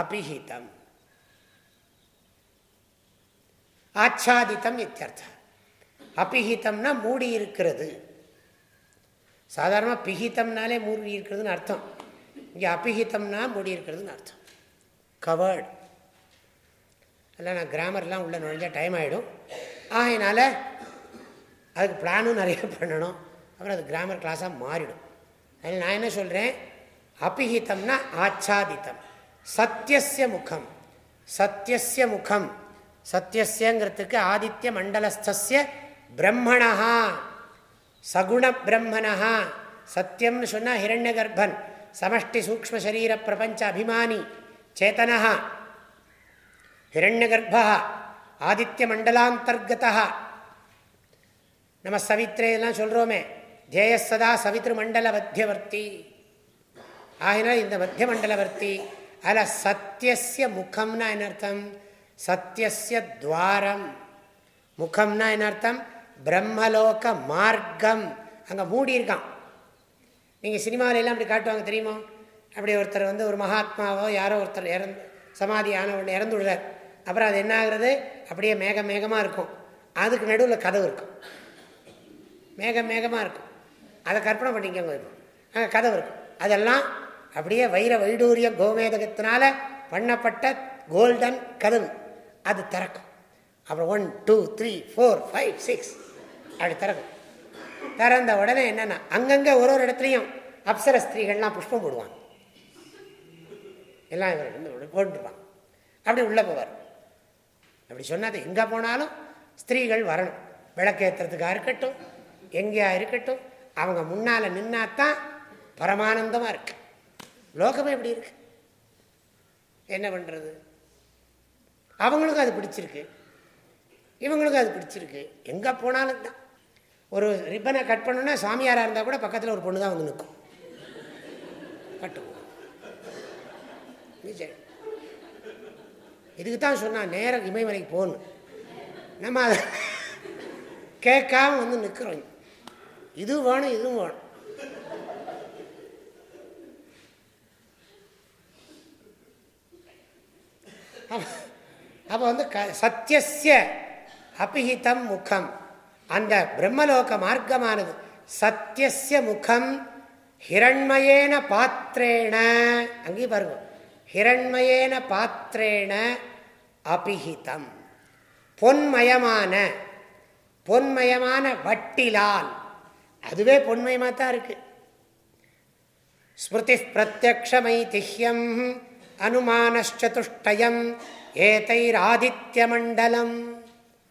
அபிஹிதம். ஆச்சாதித்தம் இத்தியர்த்தம் அபிஹிதம்னா மூடி இருக்கிறது. சாதாரணமாக பிஹிதம்னாலே மூடி இருக்கிறதுன்னு அர்த்தம். இங்கே அபிஹிதம்னா மூடி இருக்கிறதுன்னு அர்த்தம். கவர்டு. இல்லை நான் கிராமர்லாம் உள்ளே நுழைஞ்சால் டைம் ஆகிடும் ஆகையினால அதுக்கு பிளானும் நிறைய பண்ணணும். அப்புறம் அது கிராமர் கிளாஸாக மாறிடும். அதில் நான் என்ன சொல்கிறேன் அபிஹிதம்னா ஆச்சாதித்தம். சத்தியசிய முகம். சத்தியசிய முகம். சத்தியசியங்கிறதுக்கு ஆதித்ய மண்டலஸ்திய பிரம்மணா சகுண பிரம்மணா சத்தியம்னு சொன்னால் ஹிரண்ய கர்ப்பன் சமஷ்டி சூக்ம சரீர பிரபஞ்ச அபிமானி. சேத்தனா ஹிரண்ய கர்ப்பா ஆதித்ய மண்டலாந்தர்கதா நம்ம சவித்ரே எல்லாம் சொல்கிறோமே தேயசதா சவித்ரு மண்டல மத்தியவர்த்தி ஆகினால் இந்த மத்திய மண்டலவர்த்தி அதில் சத்தியசிய முகம்னா என்ன அர்த்தம் சத்தியசிய துவாரம் முகம்னா என்ன அர்த்தம் பிரம்மலோக மார்க்கம் அங்கே மூடி இருக்கான் நீங்கள் சினிமாவிலெல்லாம் அப்படி காட்டுவாங்க தெரியுமா? அப்படி ஒருத்தர் வந்து ஒரு மகாத்மாவோ யாரோ ஒருத்தர் இறந்து சமாதி ஆன ஒன்று இறந்து விடுறார் அப்புறம் அது என்ன ஆகுறது அப்படியே மேக மேகமாக இருக்கும். அதுக்கு நடுவில் கதவு இருக்கும். மேக மேகமாக இருக்கும். அதை கற்பனை பண்ணிக்கோங்க இருக்கும் அங்கே கதவு இருக்கும். அதெல்லாம் அப்படியே வைர வைடூரிய கோமேதகத்தினால பண்ணப்பட்ட கோல்டன் கதவு. அது திறக்கும். அப்புறம் one two three four five six அப்படி திறக்கும். திறந்த உடனே என்னென்னா அங்கங்கே ஒரு ஒரு இடத்துலையும் அப்சர ஸ்திரீகள்லாம் புஷ்பம் போடுவாங்க. எல்லாம் இவர் போட்டுருப்பான் அப்படி உள்ளே போவார். அப்படி சொன்னது எங்கே போனாலும் ஸ்திரீகள் வரணும். விளக்கேற்றுறதுக்காக இருக்கட்டும் எங்கேயா இருக்கட்டும் அவங்க முன்னால் நின்னாத்தான் பரமானந்தமாக இருக்கு. லோகமே எப்படி இருக்கு. என்ன பண்ணுறது அவங்களுக்கும் அது பிடிச்சிருக்கு. இவங்களுக்கும் அது பிடிச்சிருக்கு. எங்கே போனாலும் தான். ஒரு ரிப்பனை கட் பண்ணுன்னா சாமியாராக இருந்தால் கூட பக்கத்தில் ஒரு பொண்ணு தான் வந்து நிற்கும் கட்டுவோம். நிச்சயம் இதுக்கு தான் சொன்னால் நேரம் இமயமலைக்கு போகணும். நம்ம அதை கேட்காம வந்து நிற்கிறோம் இது வேணும் இதுவும் வேணும். அப்போ வந்து க சத்தியசிய அபிஹிதம் முகம். அந்த பிரம்மலோக மார்க்கமானது சத்தியசிய முகம் ஹிரண்மயேன பாத்திரேண அங்கேயும் பாருங்க. ஹிரண்மயேன பாத்திரேன அபிஹிதம். பொன்மயமான பொன்மயமான வட்டிலால். அதுவே பொன்மயமாக தான் இருக்கு. ஸ்மிருதி பிரத்யக்ஷமைதிஹ்யம் அனுமானச்சதுஷ்டயம் ஏதைராதித்ய மண்டலம்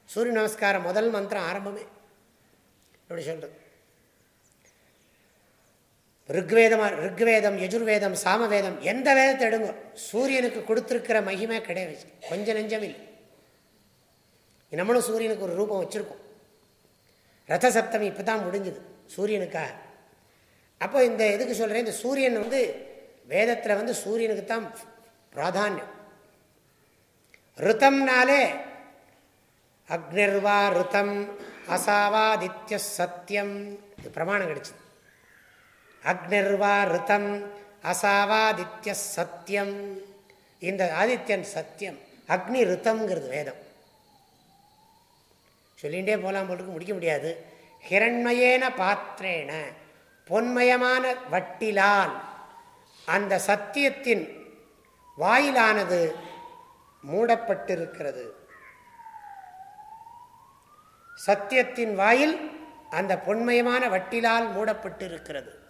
சூரிய நமஸ்காரம் முதல் மந்திரம் ஆரம்பமே. எப்படி சொல்றது. ருக்வேதம் ருக்வேதம் யஜுர்வேதம் சாமவேதம் எந்த வேதத்தை எடுங்க சூரியனுக்கு கொடுத்துருக்கிற மகிமை கிடையாது. கொஞ்சம் நெஞ்சம் இல்லை நம்மளும் சூரியனுக்கு ஒரு ரூபம் வச்சுருக்கோம். ரத சப்தமி இப்போ தான் முடிஞ்சுது சூரியனுக்காக. அப்போ இந்த எதுக்கு சொல்கிறேன் இந்த சூரியன் வந்து வேதத்தில் வந்து சூரியனுக்கு தான் பிராதானியம். ருத்தம்னாலே அக்னிர்வா ருத்தம் அசாவாதித்ய சத்தியம் இது பிரமாணம் கிடைச்சிது. அக்னிர்வா ருத்தம் அசாவாதித்ய சத்தியம் இந்த ஆதித்யன் சத்தியம் அக்னி ருத்தம்ங்கிறது வேதம். சொல்லிகிட்டே போகலாம் போட்டுக்கு முடிக்க முடியாது. ஹிரண்மயேன பாத்திரேன பொன்மயமான வட்டிலால். அந்த சத்தியத்தின் வாயிலானது மூடப்பட்டிருக்கிறது. சத்தியத்தின் வாயில் அந்த பொன்மயமான வட்டிலால் மூடப்பட்டிருக்கிறது.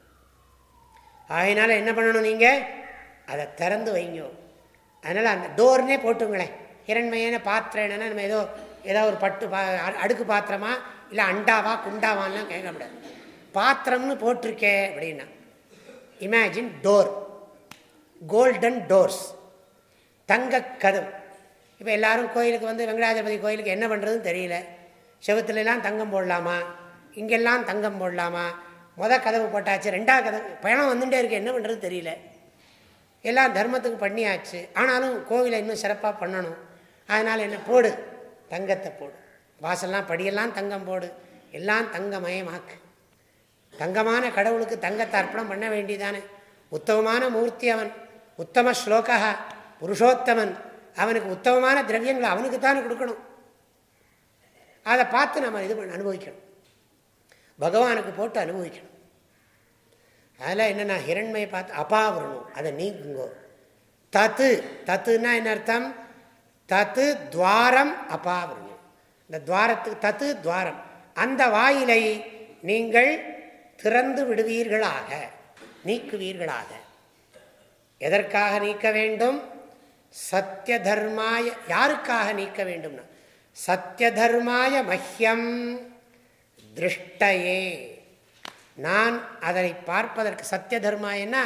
ஆகினால என்ன பண்ணணும் நீங்கள் அதை திறந்து வைங்க. அதனால் அந்த டோர்னே போட்டுங்களேன் இரண்மையான பாத்திரம் என்னென்னா நம்ம ஏதோ ஏதோ ஒரு பட்டு பா அடுக்கு பாத்திரமா இல்லை அண்டாவா குண்டாவான்லாம் முடியாது. பாத்திரம்னு போட்டிருக்கே அப்படின்னா இமேஜின் டோர் கோல்டன் டோர்ஸ் தங்க கதவு. இப்போ எல்லாரும் கோயிலுக்கு வந்து வெங்கடாஜபதி கோயிலுக்கு என்ன பண்ணுறதுன்னு தெரியல. செவத்துலலாம் தங்கம் போடலாமா? இங்கெல்லாம் தங்கம் போடலாமா? மொதல் கதவு போட்டாச்சு ரெண்டாவது கதவு பயணம் வந்துட்டே இருக்கு என்ன பண்ணுறது தெரியல. எல்லாம் தர்மத்துக்கு பண்ணியாச்சு. ஆனாலும் கோவிலை இன்னும் சிறப்பாக பண்ணணும். அதனால் என்ன போடு தங்கத்தை போடு. வாசல்லாம் படியெல்லாம் தங்கம் போடு. எல்லாம் தங்கமயமாக்கு. தங்கமான கடவுளுக்கு தங்கத்தை அர்ப்பணம் பண்ண வேண்டியதானே. உத்தமமான மூர்த்தி அவன் உத்தம ஸ்லோகா புருஷோத்தமன். அவனுக்கு உத்தமமான திரவியங்களை அவனுக்கு தானே கொடுக்கணும். அதை பார்த்து நம்ம இது பண்ண அனுபவிக்கணும். பகவானுக்கு போட்டு அனுபவிக்கணும். அதில் என்னென்னா ஹிரண்மையை பார்த்து அபாவரணும். அதை நீக்குங்கோ. தத்து தத்துன்னா என்ன அர்த்தம்? தத்து துவாரம் அபாவரணும். இந்த துவாரத்துக்கு தத்து துவாரம். அந்த வாயிலை நீங்கள் திறந்து விடுவீர்களாக நீக்குவீர்களாக. எதற்காக நீக்க வேண்டும்? சத்திய தர்மாய யாருக்காக நீக்க வேண்டும்னா? சத்திய தர்மாய மஹ்யம். திருஷ்டையே. நான் அதனை பார்ப்பதற்கு சத்திய தர்மாயன்னா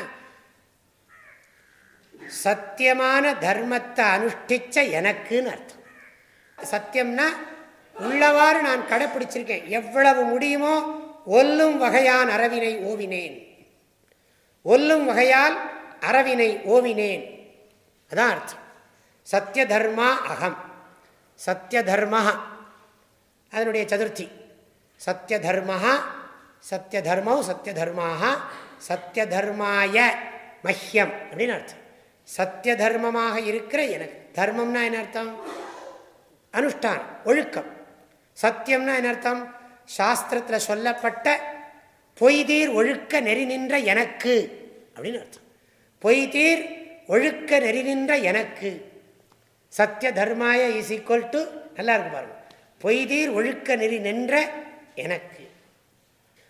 சத்தியமான தர்மத்தை அனுஷ்டிச்ச எனக்குன்னு அர்த்தம். சத்தியம்னா உள்ளவாறு நான் கடைப்பிடிச்சிருக்கேன். எவ்வளவு முடியுமோ ஒல்லும் வகையான் அறவினை ஓவினேன். ஒல்லும் வகையால் அறவினை ஓவினேன். அதான் அர்த்தம். சத்திய தர்மா அகம். சத்திய தர்ம அதனுடைய சதுர்த்தி. சத்திய தர்ம சத்தியதர்மாக சத்தியதர்மாய மஹ்யம் அப்படின்னு அர்த்தம். சத்திய தர்மமாக இருக்கிற எனக்கு தர்மம்னா என்ன அர்த்தம்? அனுஷ்டானம் ஒழுக்கம். சத்தியம்னா என்ன அர்த்தம்? சாஸ்திரத்தில் சொல்லப்பட்ட பொய்தீர் ஒழுக்க நெறி நின்ற எனக்கு அப்படின்னு அர்த்தம். பொய்தீர் ஒழுக்க நெறி நின்ற எனக்கு. சத்திய தர்மாய இஸ் ஈக்குவல் டு நல்லா இருக்கு பாருங்க. பொய்தீர் ஒழுக்க நெறி நின்ற எனக்கு.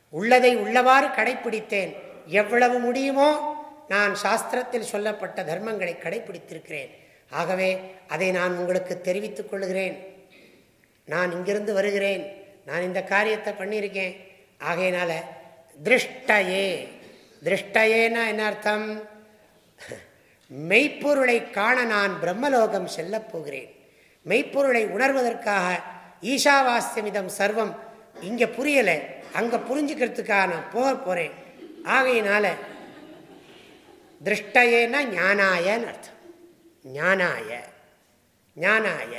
உள்ளதை உள்ளவாறு கடைப்பிடித்தேன். எவ்வளவு முடியுமோ நான் சாஸ்திரத்தில் சொல்லப்பட்ட தர்மங்களை கடைபிடித்திருக்கிறேன் ஆகவே அதை நான் உங்களுக்கு தெரிவித்துக் கொள்கிறேன். நான் இங்கிருந்து வருகிறேன். நான் இந்த காரியத்தை பண்ணியிருக்கேன். ஆகையினால திருஷ்டையே. திருஷ்டையேனா என்ன அர்த்தம்? மெய்ப்பொருளை காண நான் பிரம்மலோகம் செல்லப் போகிறேன். மெய்ப்பொருளை உணர்வதற்காக ஈஷாவாஸ்யமிதம் சர்வம் இங்கே புரியலை. அங்கே புரிஞ்சுக்கிறதுக்காக நான் போக போகிறேன் ஆகையினால திருஷ்டையேனா ஞானாயன்னு அர்த்தம். ஞானாய ஞானாய.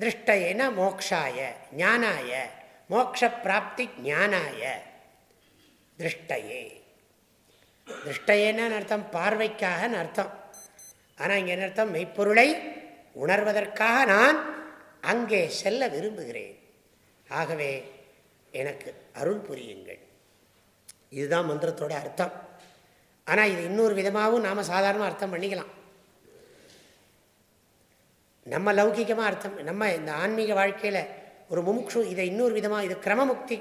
திருஷ்டையேனா மோக்ஷாய ஞானாய. மோக்ஷ பிராப்தி ஞானாய. திருஷ்டையே. திருஷ்டையேன்னு அர்த்தம் பார்வைக்காக அர்த்தம். ஆனால் இங்கே என்ன அர்த்தம்? மெய்ப்பொருளை உணர்வதற்காக நான் அங்கே செல்ல விரும்புகிறேன். ஆகவே எனக்கு அருள் புரியுங்கள். இதுதான் மந்திரத்தோட அர்த்தம். ஆனால் இது இன்னொரு விதமாகவும் நாம் சாதாரணமாக அர்த்தம் பண்ணிக்கலாம். நம்ம லௌகிகமாக அர்த்தம் நம்ம இந்த ஆன்மீக வாழ்க்கையில் ஒரு முமுக்ஷு இதை இன்னொரு விதமாக இது கிரமமுக்தி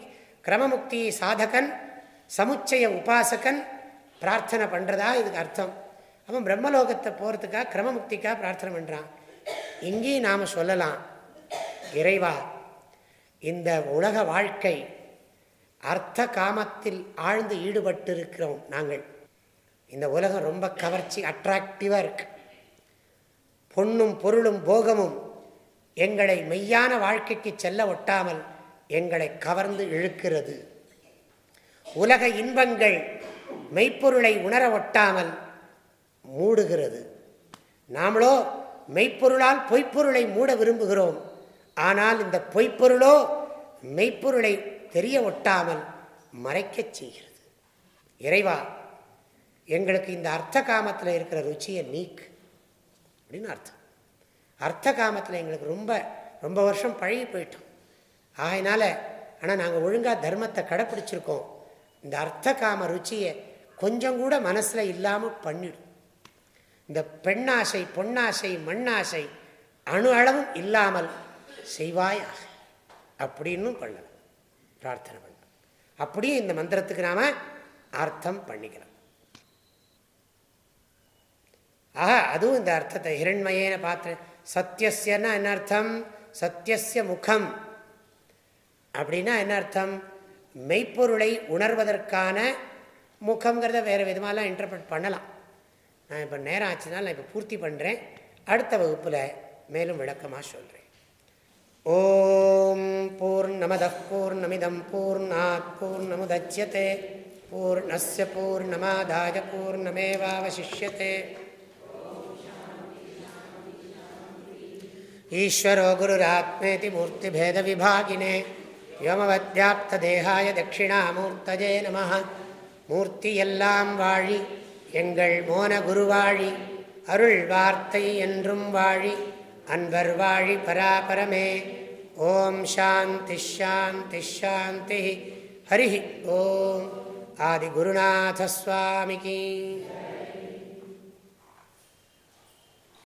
கிரமமுக்தி சாதகன் சமுச்சய உபாசகன் பிரார்த்தனை பண்ணுறதா இதுக்கு அர்த்தம். அவன் பிரம்மலோகத்தை போகிறதுக்காக கிரமமுக்திக்காக பிரார்த்தனை பண்ணுறான் இங்கேயும் நாம் சொல்லலாம் இறைவா இந்த உலக வாழ்க்கை அர்த்த காமத்தில் ஆழ்ந்து ஈடுபட்டிருக்கிறோம் நாங்கள். இந்த உலகம் ரொம்ப கவர்ச்சி அட்ராக்டிவாக இருக்கு. பொண்ணும் பொருளும் போகமும் எங்களை மெய்யான வாழ்க்கைக்கு செல்ல ஒட்டாமல் எங்களை கவர்ந்து இழுக்கிறது. உலக இன்பங்கள் மெய்ப்பொருளை உணர ஒட்டாமல் மூடுகிறது. நாமளோ மெய்ப்பொருளால் பொய்ப்பொருளை மூட விரும்புகிறோம். ஆனால் இந்த பொய்ப்பொருளோ மெய்ப்பொருளை தெரிய ஒட்டாமல் மறைக்கச் செய்கிறது. இறைவா எங்களுக்கு இந்த அர்த்த காமத்தில் இருக்கிற ருச்சியை நீக்கு. அப்படின்னு அர்த்தம். அர்த்த காமத்தில் எங்களுக்கு ரொம்ப ரொம்ப வருஷம் பழகி போயிட்டோம். ஆகினால ஆனால் நாங்கள் ஒழுங்காக தர்மத்தை கடைப்பிடிச்சிருக்கோம். இந்த அர்த்த காம ருச்சியை கொஞ்சம் கூட மனசில் இல்லாமல் பண்ணிடும் இந்த பெண்ணாசை பொன்னாசை மண்ணாசை அணு அளவும் இல்லாமல் செய்வாயாக. அப்படின்னு பண்ணலாம் பிரார்த்தனை பண்ணலாம் அப்படியே இந்த மந்திரத்துக்கு நாம அர்த்தம் பண்ணிக்கலாம் ஆஹா அதுவும் இந்த அர்த்தத்தை ஹிரண்மயேன பாத்திர சத்தியசியன்னா என்ன அர்த்தம்? சத்தியசிய முகம். அப்படின்னா என்ன அர்த்தம்? மெய்ப்பொருளை உணர்வதற்கான முகங்கிறத வேறு விதமாலாம் இன்டர்பிரட் பண்ணலாம். நான் இப்போ நேரம் ஆச்சுனால நான் இப்போ பூர்த்தி பண்ணுறேன் அடுத்த வகுப்பில் மேலும் விளக்கமாக சொல்கிறேன் ஓம் பூர்ணமத பூர்ணமிதம் பூர்ணாத் பூர்ணமுதட்சியதே பூர்ணஸ்ய பூர்ணமாதாய பூர்ணமேவாவசிஷ்யத்தை ஈஸ்வரோ குருராத்மேதி மூர்த்திபேதவிபாகினே யோமவத்யாப்தேகாய தட்சிணாமூர்த்தஜே நம மூர்த்தி எல்லாம் வாழி எங்கள் மோன குருவாழி அருள் வார்த்தை என்றும் வாழி அன்பர் வாழி பராபரமே ஓம் சாந்தி ஷாந்தி ஷாந்தி ஹரி ஓம். ஆதிகுருநாதஸ்வாமிகி